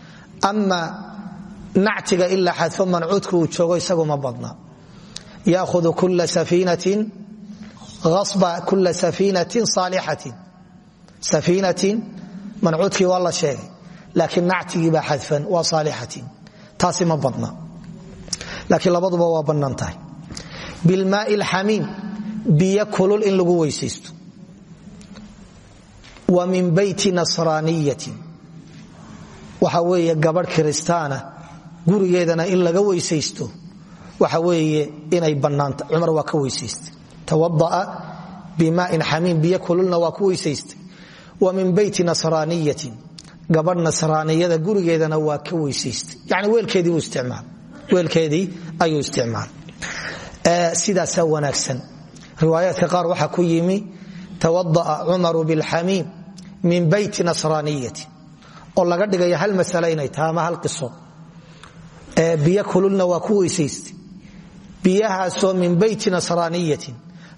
ama nactiga ilaa xadfo mancuudka uu joogo isagu ma badna. Yaahudu kula safiinatin asba kula safiinatin saalixatin safiinatin mancuudkii waa la sheegay laakiin nactigii baa xadfan biyo kulul in lagu weysaysto. Wa min beyti nasraaniyatin waxa weeye gabadh kiristaana gurigeedana in laga weysaysto waxa weeye inay bannaanta cumar waa ka weysaystay. Tawada'a bimaain xamiim biyo kululna waa ku weysaystay. Wa min beyti nasraaniyatin gabadh nasraaniyada gurigeedana waa ka weysaystay. Yani weelkeedii ayuu isticmaal sidaasaa wanaagsan riwaayaadka qaar waxaa ku yimi tawada'a cumaru bilxamiim min beyti nasraaniyati oo laga dhigaya hal masale inay tahay ama hal qiso. Biyo kululna waa ku weysaystay. Biyahaasoo min beyti nasraaniyatin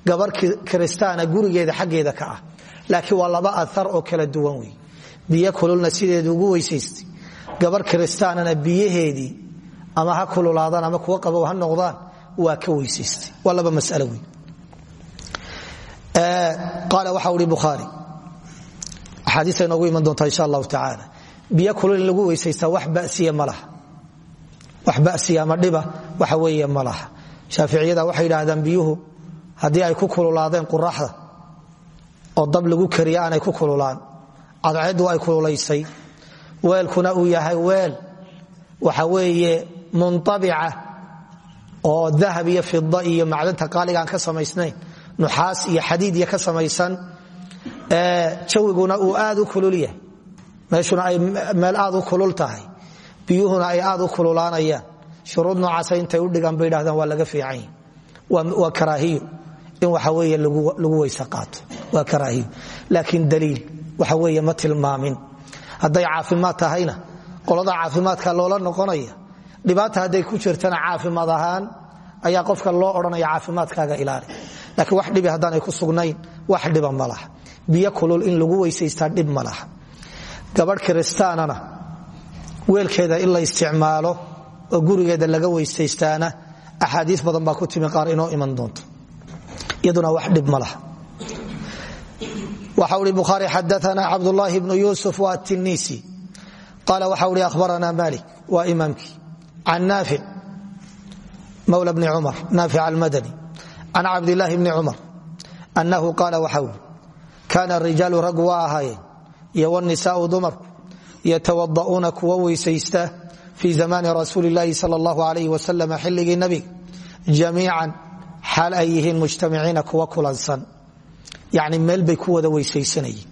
gabar kiristaana gurigeeda xaggeeda ka ah. Laakiin waa laba aar oo kala duwan wey biyo kululna sideedu ugu weysaystay. Gabar kiristaanana biyaheedii ama ha kululaadaan ama kuwa qabow ha noqdaan waa ka weysaystay. Waa laba masalo wey qaala waxa uhi bukhaari axaadiista inoogu iman doontaa insha allahu tacaala biyo kulul in lagu weysaystaa wax basiya ma laha wax basiya ama dhiba waxa weeye ma laha shaaficiyada waxay yidhaahdaan biyuhu haddii ay ku kululaadeen quraxda oo dab lagu kariya aanay ku kululaan cadceeddu ay kululaysay weelkuna uu yahay weel waxa weeye muntabica oo ka samaysnayn nuxaas iyo xadiid iyo ka samaysan jawiguna uu aad u kulul yahay. Meeshuna ay meel aad u kulul tahay. Biyuhuna ay aad u kululaanayaan. Shuruud noocaasa u dhigaan bay dhahdaan waa laga fiican waa karaahiyo in waxa weeye lagu weyse qaato. Waa karaahiyo laakiin daliil waxa weeye ma tilmaamin. Hadday caafimaad tahayna qolada caafimaadka loola noqonaya dhibaata hadday ku jirtana caafimaad ahaan ayaa qofka loo odhanaya caafimaadkaaga ilaali laakiin wax dhibi haddaanay ku sugnayn wax dhiba ma laha. Biyo kulul in lagu weysaystaa dhib ma gabadh kiristaanana weelkeeda in isticmaalo oo gurigeeda laga weysaystaana axaadii badan baa ku timi qaar inoo iman doonto. Iyaduna wax dhib ma laha. Waxa ui bukhaari xadaana cabdulaahi bnu yuusuf wa atinisi qaala waxa ui ahbarana malik waa imaamkii. Can naafic mawla bni cumar naafic almadani can cabdilaahi bni cumar annahu qaala waxa ui kaana rijaalu raggu waa ahaayeen iyo wnisaau dumarku yatawada'uuna kuwa weysaysta fii zamaani rasuuli laahi sal allahu alayh wasalam xilligii nabiga jamiican xaal ay yihiin mujtamiciina kuwa kulansan yani meel bay ku wada weysaysanayeen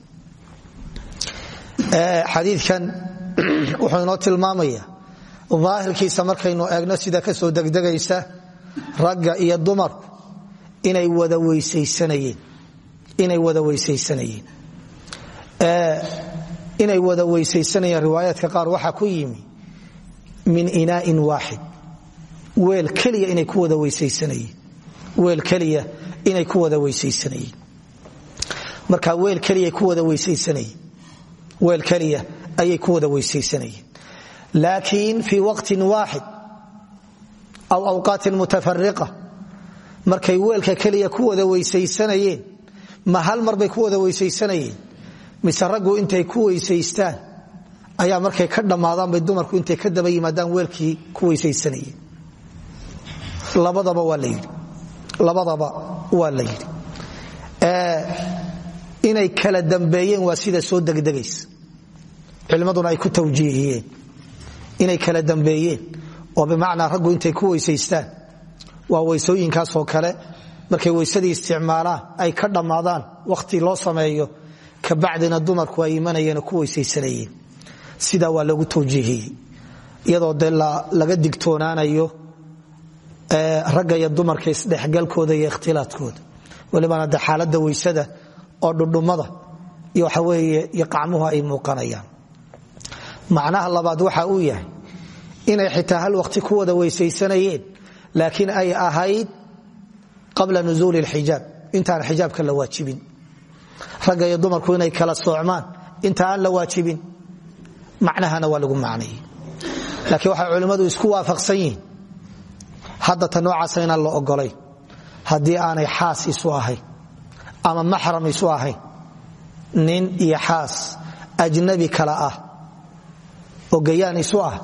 xadiikan wuxuu inoo tilmaamaya daahirkiisa markaynu eegno sida ka soo degdegaysa ragga iyo dumarku inay wada weysaysanayeen. Weysaysanayeen. Riwaayaadka qaar waxaa ku yimi min inaain waaxid weel keliya inay ku wada weysaysanayeen. Marka weel keliya ayay ku wada weysaysanayeen. Laakiin fii waqtin waaxid aw awqaatin mutafariqa markay weelka keliya ku wada weysaysanayeen ma hal mar bay ku wada weysaysanayeen? Mise raggu intay ku weysaystaan ayaa markay ka dhammaadaan bay dumarku intay ka daba yimaadaan weelkii ku weysaysanayeen labadaba waa la labadaba waa la yidhi. Inay kala dambeeyeen waa sida soo degdegaysa. Culimmaduna ay ku tawjiihiyeen. Inay kala dambeeyeen. Oo bimacnaa raggu intay ku weysaystaan waa weysooyinkaasoo kale markay weysadii isticmaalaan ay ka dhammaadaan wakhti loo sameeyo kabacdina dumarku ay imanayeen ku weysaysanayeen sidaa waa lagu tawjiihiyey. Iyadoo dee laga digtoonaanayo ragga iyo dumarka isdhexgalkooda iyo ikhtilaadkooda. Walibana de xaalada weysada oo dhudhummada iyo waxaweeye iyo qacmuhu ay muuqanayaan. Macnaha labaad waxa uu yahay inay xitaa hal waqti ku wada weysaysanayeen laakiin ay ahayd qabla nuzuuli lxijaab intaan xijaabka la waajibin. Ragga iyo dumarku inay kala soocmaan inta aan la waajibin. Macnahana waa lagu macnayey laakiin waxay culimmadu isku waafaqsan yihiin. Hadda ta noocaasa inaan la ogolayn. Haddii aanay xaas isu ahayn ama maxram isu ahayn nin iyo xaas ajnabi kala ah oo gayaan isu ah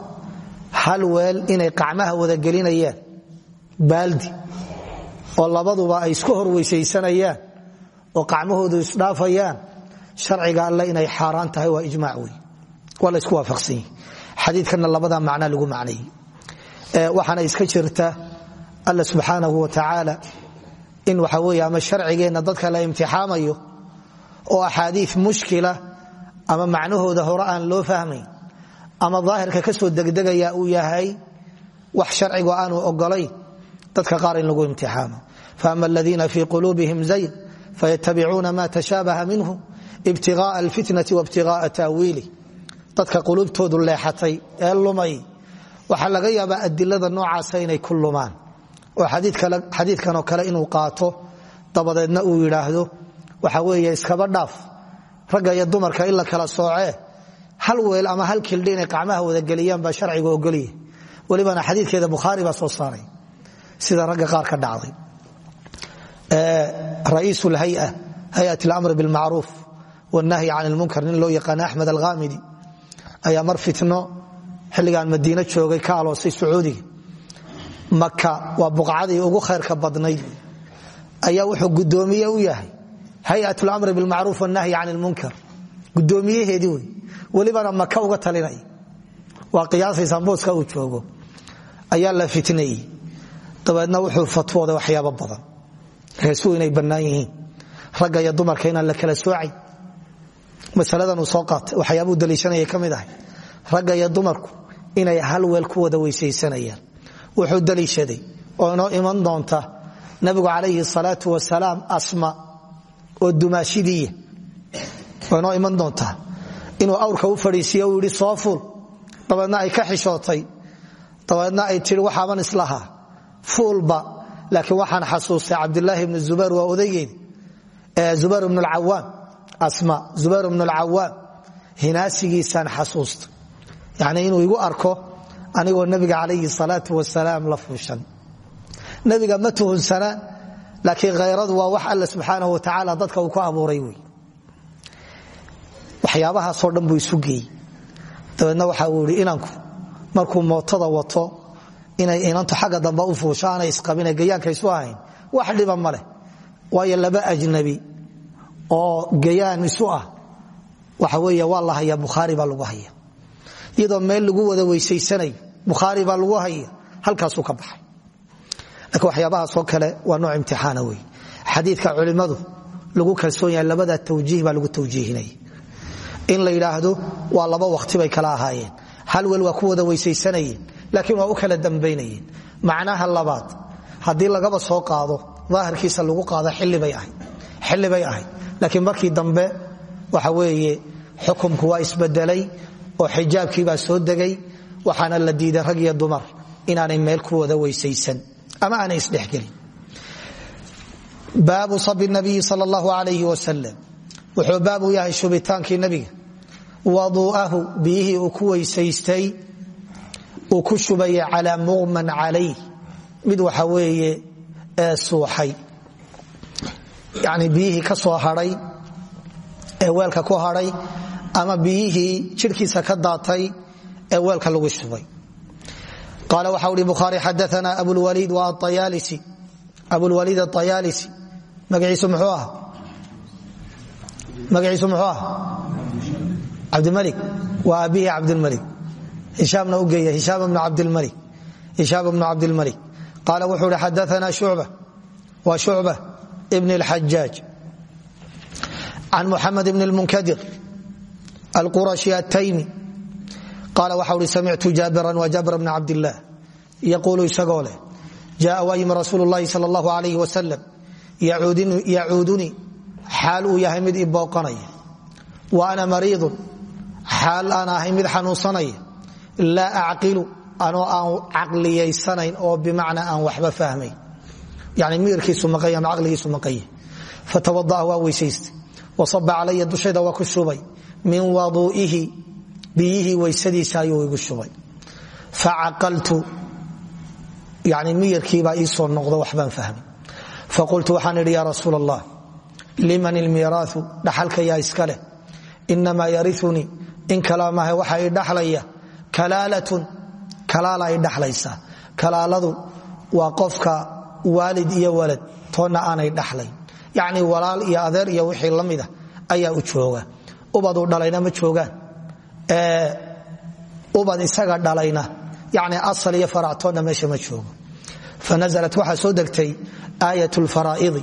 baaldi oo labaduba ay isku hor weysaysanayaan oo qacmahoodu isdhaafayaan sharciga alle inay xaaraan tahay waa ijmac wey waa la isku waafaqsan yihi xadiidkana labada macna lagu macnayey waxaana iska jirta alla subxaanahu wa tacaala in waxa wey ama sharcigeenna dadka la imtixaamayo oo axaadii mushkila ama macnahooda hore aan loo fahmayn ama daahirka ka degdegaya uu yahay wax sharcigu aanu ogolayn dadka qaar in lagu imtixaamo. Faama aladiina fii quluubihim zayn faytabicuuna ma tashaabaha minhu ibtigaaa alfitnati waibtigaaa taawiili dadka quluubtoodu leexatay ee lumay waxaa laga yaabaa adilada noocaasa inay ku oo xadiidkanoo kale inuu qaato dabadeedna uu yidhaahdo waxa weeye iskaba dhaaf. Ragga iyo dumarka in la kala soocee hal weel ama hal kildhi inay qacmaha wadageliyaan baa sharcigu ogolya welibana xadiikeeda bukhaari baa soo saaray sida ragga qaar ka dhacday. Ra'iisulhaya hayat lamri bilmacruuf wannahyi can ilmunkar nin loo yaqaana axmed alhamidi ayaa mar fitno xilligaan madiino joogay ka aloosay sacuudiga maka waa buqcadii ugu khayrka badnayd. Ayaa wuxuu gudoomiye u yahay hayat lamri bilmacruuf wannahyi can ilmunkar gudoomiyaheedii wey welibana maka uga talinaya waa qiyaasaysaan booska uu joogo. Ayaa la fitnayey dabeedna wuxuu fatwooday waxyaabo badan. Heesuu inay bannaan yihiin. Iyo dumarka inaan la kala soocay masaladan uu soo qaatay waxyaabuu daliishanaya ka mid ragga iyo dumarku inay hal weel ku wada weysaysanayaan. Wuxuu daliishaday oo inoo iman doonta nabigu calayhi salaatu wasalaam asma oo dumaashidiiya oo inoo iman doonta inuu awrka u fadhiisiiyo yidhi soo fuul dabeedna ay ka xishootay dabeedna ay tii waxaaban islahaa fuulba. Laakiin waxaan xasuustay cabdilaahi ibnu zubayr waa odaygeedi zubayr ibnu alcawaam asma zubayr ibnu alcawaam hinaasigiisaan xasuusta yacni inuu igu arko anigoo nabiga calayhi salaatu wasalaam la fuushan. Nabiga ma tuhunsana laakiin khayradu waa wax alle subxaanahu wa tacaala dadka uu ku abuuray wey. Waxyaabahaasoo dhan buu isu geeyey. Dabeedna waxa uu yidhi inanku markuu mootada wato inay inantu xagga dambe u fuusho aanay isqabine gayaanka isu ahayn wax dhiba ma leh. Waayo laba ajnabi oo gayaan isu ah waxa weey waa la haya bukhaari baa lagu haya iyadoo meel lagu wada weysaysanayo bukhaari baa lagu haya halkaasuu ka baxay. Laakiin waxyaabahaasoo kale waa nooc imtixaana wey xadiidka culimmadu lagu kalsoon yahay labada tawjiih baa lagu tawjiihinaya in la yidhaahdo waa laba waqti bay kala ahaayeen. Hal wel waa ku wada weysaysanayeen laakiin waa u kala dambaynayeen macnaha labaad haddii lagaba soo qaado daahirkiisa lagu qaado xillibay ahayd laakiin markii dambe waxa weeye xukumku waa isbedelay oo xijaabkiibaa soo degay waxaana la diiday rag iyo dumar inaanay meel ku wada weysaysan ama aanay isdhexgelin baabu sabi nabiyi sal allahu alayh wasalam wuxuu baab u yahay shubitaankii nabiga. Waduu'ahu biyihii uu uu ku shubaya calaa muqman calayh mid waxa weeye ee suuxay. Yani biyihii ka soo hadhay ee weelka ku hadhay ama biyihii jidhkiisa ka daatay ee weelka lagu shubay. Qaala waxa uhi bukhaari xadaana abulwaliid waa aayaalisi hishaamna u geeya hishaam bnu cabdilmalik hishaam bnu cabdilmalik qaala wuxuu uhi xadaana shucba waa shucba ibn اlxajaaj can muxamed bn اlmunkadir alqurashi ataymi qaala waxa uhi samictu jaabiran wa jaabir bna cabdillaah yaquulu isagoo leh jaءa waa yimi rasuulu اllahi sal اllahu alayh wasalam yacuudunii xaal uu yahay mid ibooqanaya wa ana mariidun xaal aan ahay mid xanuunsanaya laa acqilu anoo aan caqliyaysanayn oo bimacnaa aan waxba fahmayn. Yani miirkiisu maqay ama caqligiisu maqay fatawada'a waa weysaystay wasaba calaya dushayda waa ku min waduu'ihi biyihii weysadiisa ayuu igu shubay. Facaqaltu yani miyirkiibaa iisoo noqdo waxbaan fahmay. Faqultu waxaan idhi yaa rasuul liman ilmiiraau dhaxalka yaa iska leh. Inamaa yariunii in kala maha waxa i dhaxlaya kalaalatun kalaala ay dhaxlaysaa kalaaladu waa qofka waalid iyo walad toonna aanay dhaxlayn. Yacni walaal iyo adeer iyo wixii la mida ayaa u jooga. Ubaduu dhalayna ma joogaan. Ubad isaga dhalayna yani asal iyo faractoonna meesha ma joogo. Fanaزlat waxaa soo degtay aayat lfaraa'idi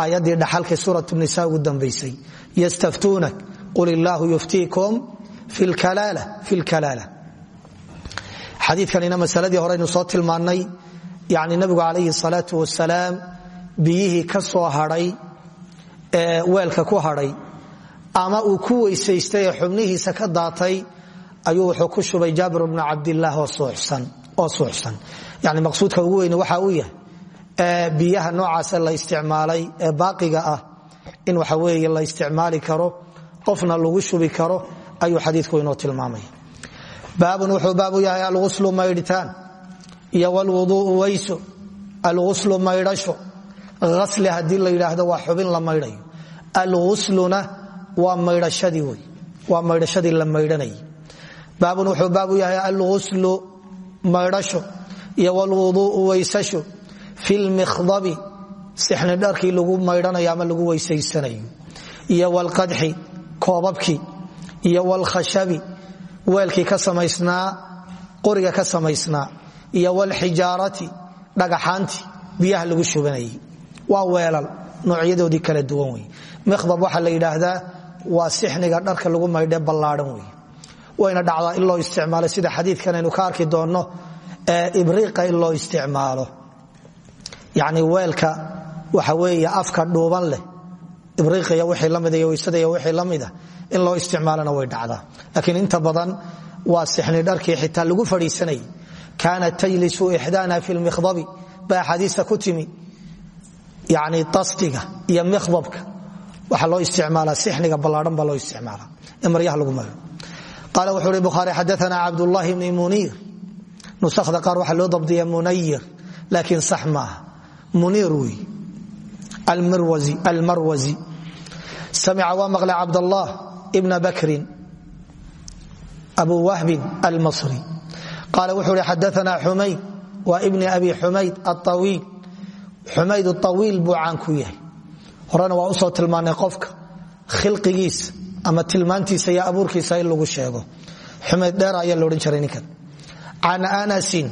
aayaddii dhaxalkay suurat nisa ugu dambaysay. Yastaftuunak qul illaahu yuftiikum fi lkalaala xadiikanina masaladii horeynu soo tilmaannay yani nabigu calayhi salaau wasalaam biyihii ka soo hadhay ee weelka ku hadhay ama uu ku weysaystay ee xubnihiisa ka daatay ayuu wuxuu ku shubay jaabir bnu cabdilaah oo suuxsan yani maqsuudka ugu weyne waxa uu yahay biyaha noocaasa la isticmaalay ee baaqiga ah in waxa weeye la isticmaali karo qofna lagu shubi karo ayuu xadiiku inoo tilmaamaya baabun wuxuu baabu yahay alguslu maydhitaan iyo wlwuduuu weyso alguslu maydhasho. Asli haddii la yidhaahdo waa xubin la maydhayo. Alghusluna waa maydhashadii la maydhanayay baabun wuxuu baabu yahay alghuslu maydhasho iyo wlwuduu'u weysasho fi lmikhdabi sixni dharkii lagu maydhanayo ama lagu weysaysanayo. Iyo wlqadxi koobabkii iyo wlkhashabi weelkii ka samaysnaa qoriga ka samaysnaa iyo wlxijaarati dhagaxaantii biyaha lagu shubanayay. Waa weelal noocyadoodii kala duwan wey mikhdab waxaa la yidhaahdaa waa sixniga dharka lagu maydhe ballaadhan wey wayna dhacdaa in loo isticmaalo. Sida xadiidkan aynu ka arki doonno ee ibriiqa in loo isticmaalo. Yacni weelka waxa weeye afka dhuuban leh ibriiqiya wixii la mida iyo weysada iyo wixii la mida in loo isticmaalona way dhacdaa. Laakiin inta badan waa sixni dharkii xitaa lagu fadhiisanayay. Kaanat tajlisu ixdaana fi lmikhdabi baa axaadiista ku timi yani tasdiga iyo mikhdabka waxaa loo isticmaalaa sixniga ballaadhan baa loo isticmaala. Ee maryaha lagu maydho qaala wuxuu uhi bukhaari xadaana cabdullaahi bni muniir. Nusakda qaar waxaa loo dabdiya munayir laakiin sax maaha. Muniir wey almarwazi samica waa maqlay cabdallah bna bakrin abu wahbin almasri qaala wuxuu uhi xadaana xumayd waa ibni abi xumayd aawiil xumayd awiil buu caan ku yahay horena waa u soo tilmaanay qofka khilqigiisa ama tilmaantiisa iyo abuurkiisa in lagu sheego xumayd dheer ayaa loodhan jiray ninkan can anasin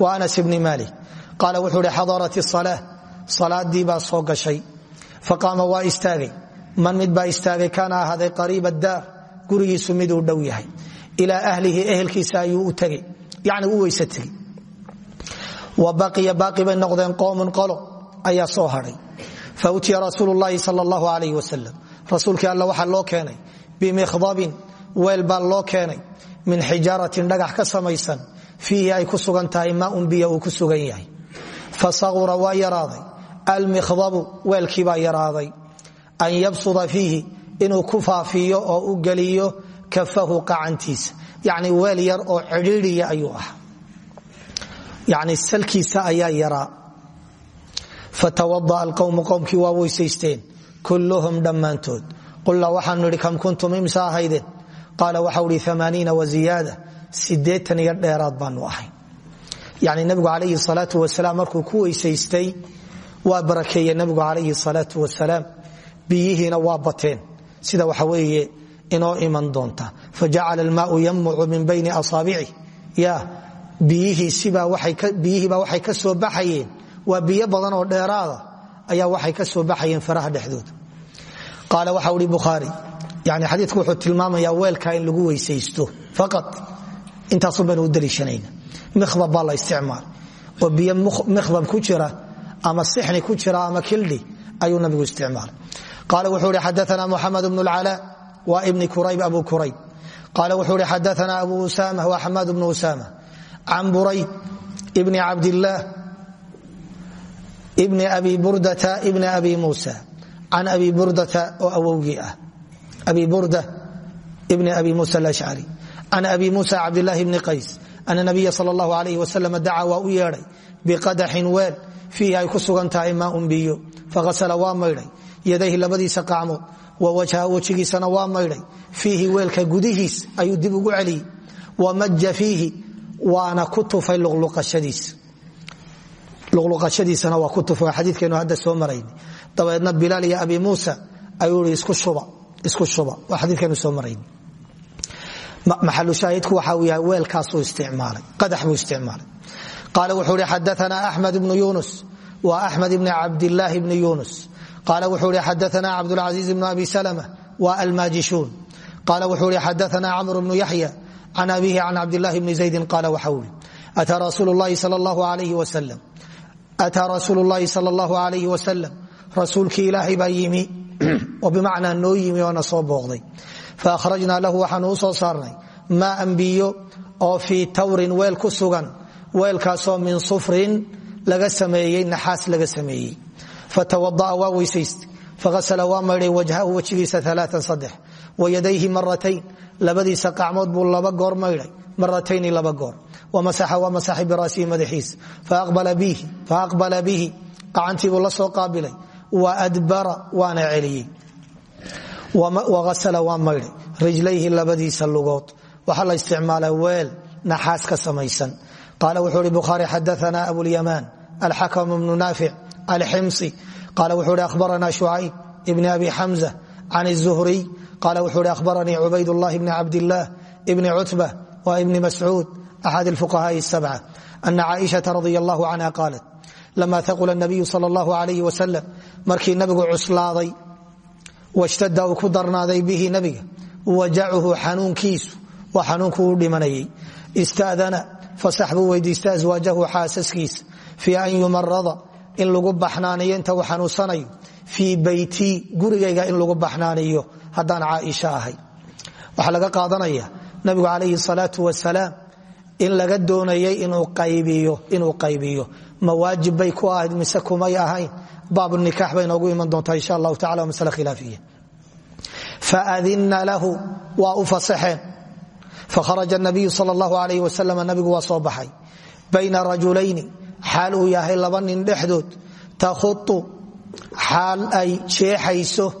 wa anas bni malik qaala wuxuu hi xadarat salaa salaadii baa soo gashay. Faqaama waa istaagay. Man mid baa istaagay kaana ahaaday qariiba daar gurigiisu miduu dhow yahay. Ilaa ahlihi ehelkiisa ayuu u tegey. Yani u weyse wa baqiya baaqi bay noqdeen qoomun qolo soo hadhay. Fa utiya rasuulu llaahi sal allahu alayh wasalam rasuulkii alla loo keenay. Bimikhdabin weel baa loo keenay. Min xijaaratin dhagax ka samaysan. Fiihi ay ku sugan tahay maaun biyo uu ku sugan yahay. Fa saqura waa yaraaday almikhdabu weelkiibaa yaraaday an yabsuda fiihi inuu ku faafiyo oo u geliyo kafahu qacantiisa yacni weel yar oo cidhiidhiya ayuu ah yacni salkiisa ayaa yaraa. Fatawada'a alqowmu qowmkii waa weysaysteen kulluhum dhammaantood. Qulnaa waxaanu idhi kam kuntum imsa ahaydeen qaala waxau ihi amaaniina waziyaada sideetan iyo dheeraad baanu ahay. Yani nabigu calayhi salaatu wasalaam markuu ku weysaystay waa barakeeye nabigu calayhi salaatu wasalaam. Biyihiina waa bateen. Sida waxa weeye inoo iman doonta. Fajacala almaau yamucu min bayni asaabici. Ya biyihiibaa waxay ka soo baxayeen. Waa biyo badan oo dheeraada ayaa waxay ka soo baxayeen faraha dhexdooda qaala waxa ui bukhaari yani xadiiku wuxuu tilmaamaya weelka in lagu weysaysto. Aa intaasun baynu u mikhdab baa la isticmaal biyo mikhdab ku jira ama sixni ku jira ama kildhi ayuu nabigu isticmaalay. Qaala wuxuu ihi xadaana muxamed bnu lcala wa ibni kurayb abu kurayb. Qaala wuxuu ihi abu usama wa xamaad bnu usama can burayd bni cabdillaah bni abi burdata bni abi muusa. Can abi burdata oo awowgii ah. Abi burda bni abi musa alashcari can abi musa cabdilaahi bni qays. Ana nabiya sal allahu alayh wasalam dacaa waa u yeedhay biqadaxin fiihi ay ku sugan tahay maaun biyo. Faghasala waa maydhay. Yadayhi labadiisa qacmood wa wajha wejigiisana waa maydhay. Fiihi weelka gudihiis ayuu dib ugu celiyey. Wa maja fiihi waana ku tufay luqluqashadiisana waa ku tufay. Xadiikenu hadda soo marayn. Dabeedna bilaal iyo abi muusa ayuu i isku shuba waa xadiikenu soo marayn. Maxalushaahidku waxa uu yahay weelkaasuu isticmaalay qaala wuxuu ihi xadaana axmed ibnu yunus wa axmed ibni cabdilaahi bni yunus. Qaala wuxuu ihi xadaana cabdulcasiiz ibnu abi salma wa almaajishuun qaala wuxuu ihi xadaana camr bnu yaxya can abihi can cabdilaahi bni zaydin. Qaala waxa uu ihi ataa rasuulu llahi sal allahu alayh wasalam rasuulkii ilaahay baa yimi oo bimacnaa noo yimi oo na soo booqday. Faakhrajnaa lahu waxaanu u soo saarnay maaan biyo oo fii tawrin weel ku sugan weelkaasoo min sufrin laga sameeyey naxaas laga sameeyey. Fatawada'a waa weysayst faghasala waa maydhay wajhahu wejigiisa alaaan saddex. Wayadayhi maratayn labadiisa qacmood buu laba goor maydhay. Maratayni laba goor. Wamasaxa waa masaxay biraasihi madaxiisa faaqbala bihi gacantiibuu la soo qaabilay. Wa adbara waana celiyey. Waasala waa maydhay. Rijlayhi labadiisa lugood. Waxaa la isticmaala weel naxaas ka samaysan qaala wuxuu hi bukhaari xadaana abulyamaan alxakm bnu naafic alximsi qaala wuxuu hi ahbarana shucayb ibni abi xamza can الzuhriy qaala wuxuu hi ahbaranii cubaydاllahi bni cabdillaah bni cutba wa ibni mascuud axad اlfuqahaai الsabca ana caaishaa radi allahu canha qaalat lama haqula nabiyu sal اllahu alayh wasalam markii nabigu cuslaaday washtada uu ku darnaaday bihi nabiga wajacuhu xanuunkiisu waa xanuunku u dhimanayay istadana fasax buu weydiista aswaajahu xaasaskiisa an yumarada in lagu baxnaaniyo inta uu xanuunsanayo fii beytii gurigayga in lagu baxnaaniyo haddaan caaisha ahay. Waxaa laga qaadanaya nabigu calayhi salaau wasalaam in laga doonayay inuu qaybiyo ma waajib bay ku ahayd mise kumay ahayn? Baab nikaax bay noogu iman doontaa insha allahu tacala masle khilaafiya faadina lahu waa u fakharaja nabiyu sal allahu alayh wasalam nabigu waa soo baxay. bayna rajulayni xaal uu yahay laba nin dhexdood. takhutu xaal ay jeexayso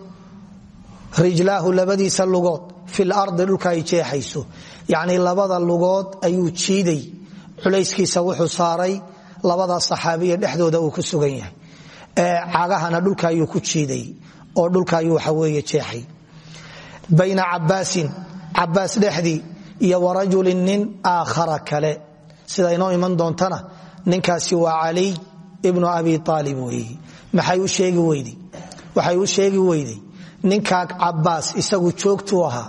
rijlaahu labadiisa lugood fi lardi dhulka ay jeexayso yacnii labada lugood ayuu jiiday culayskiisa wuxuu saaray labada saxaabiya dhexdooda uu ku sugan yahay cagahana dhulka ayuu ku jiiday iyo warajulin nin aakhara kale. Sida inoo iman doontana ninkaasi waa caliy ibnu abi aalib weeye maxay u sheegi weyday waxay u sheegi weyday ninkaa cabaas isagu joogtuu ahaa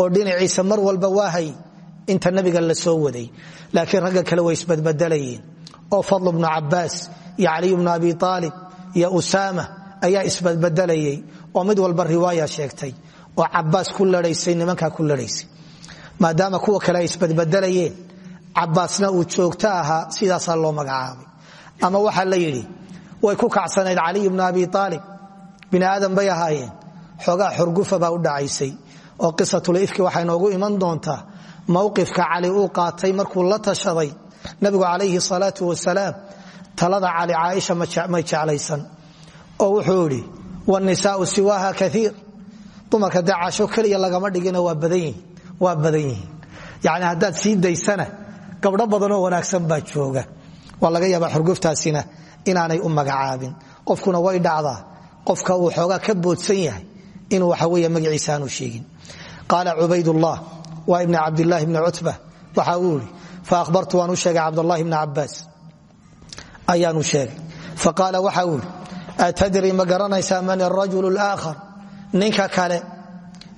oo dhinaciisa mar walba waahay inta nabiga la soo waday. Laakiin ragga kale way isbadbedelayeen oo fadl bnu cabaas iyo caliy bnu abi aalib iyo usaama ayaa isbadbedelayay oo mid walba riwaaya sheegtay oo cabaas ku laraysay nimankaa ku laraysay maadaama kuwa kale ay isbadbedelayeen cabaasna uu joogto ahaa sidaasaa loo magacaabay. Ama waxaa la yidhi way ku kacsanayd caliy bnu abi aalib bini aadan bay ahaayeen. Xoogaa xurgufa baa u dhacaysay. Oo qisatulifki waxay noogu iman doontaa mowqifka cali uu qaatay markuu la tashaday nabigu calayhi salaau wasalaam talada cali caaisha may jeclaysan oo wuxuu idhi wnisaau siwaaha kaiir dumarka dee casho keliya lagama dhigina waa badan yihiin. Yani haddaad sii daysana gabdho badanoo wanaagsan baa jooga. Waa laga yaabaa xurguftaasina inaanay u magacaabin. Qofkuna way dhacdaa. Qofka uu xoogaa ka boodsan yahay inuu waxawe magaciisa aanu sheegin. Qaala cubaydullah waa ibni cabdilaahi bni cutba. Waxa uu ihi faahbartu waan u sheegay cabdulahi bni cabaas ayaanu sheegay. Faqaala waxa uu ihi atadri ma garanaysaa man arajul aakhar? Ninka kale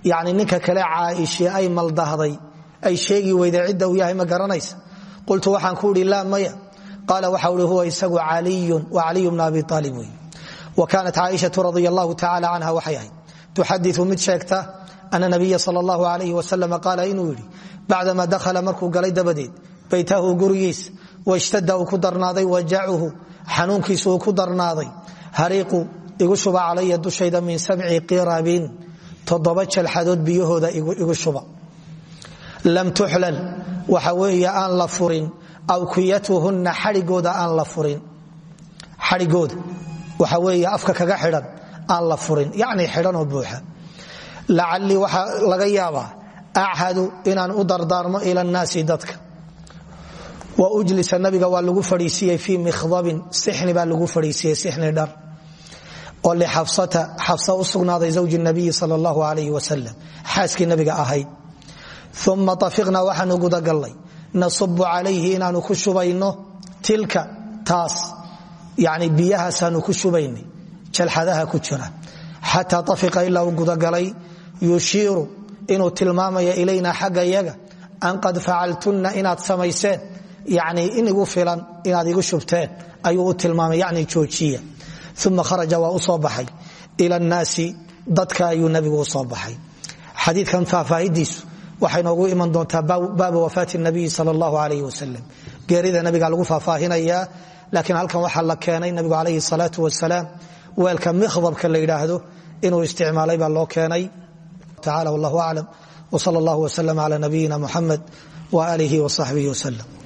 yani ninka kale caaishe ay maldahday ay sheegi weyday cidda uu yahay ma garanaysa. Qultu waxaan ku idhi laa maya. Qaala waxa ui huwa isagu caliyun wa caliyu bna abi wa kaanat caaishatu radi allahu tacala canha waxay ahayd tuxadiu mid sheegta ana nabiya sal allahu alayh wasalam qaala inuu yidhi bacdama dakhala markuu galay dabadeed baytahu gurigiis washtada uu ku darnaaday wajacuhu xanuunkiisu uu ku darnaaday hariiqu igu shuba calaya dushayda min sabci qirabin toddoba jalxadood biyahooda igu shuba. Lam tuxlal waxa weeye aan la furin. Awkiyatuhunna xadhigooda aan la furin. Xadhigooda waxa weeye afka kaga xidhan aan la furin. Yacni xidhanoo buuxa. Lacallii waxaa laga yaabaa achadu inaan u dardaarmo ila nnaasi dadka. Wa ujlisa nabiga waa lagu fadhiisiiyey fii mikhdabin sixni baa lagu fadhiisiiyey sixni dhar oo lixafsata xafsa u sugnaaday zawji nabiyi sal allahu alayh wasalam xaaskii nabiga ahayd uma afiqnaa waxaanu gudagallay. Nasubu calayhi inaanu ku shubayno tilka taas yani biyahaasaanu ku shubaynay. Jalxadaha ku jira. Xataa afiqa ilaa uu gudagalay yushiiru inuu tilmaamaya ilaynaa xagga yaga an qad facaltunna inaad samayseen. Yani in igu filan inaad igu uma kharaja waa u soo baxay ila nnaasi dadka ayuu nabigu u soo baxay xadiikan faahfaahidiisu waxay noogu iman doontaa baaba wafaati nabiyi sal allahu alayh geerida nabiga lagu faahfaahinayaa laakiin halkan waxaa la keenay nabigu calayhi salaatu wasalaam weelka mikhdabka la yidhaahdo inuu isticmaalay baa loo keenay tacala wallahu aclam wsal allah wslm cla nabiyina muxamed wa alihi wsaxbihi wslm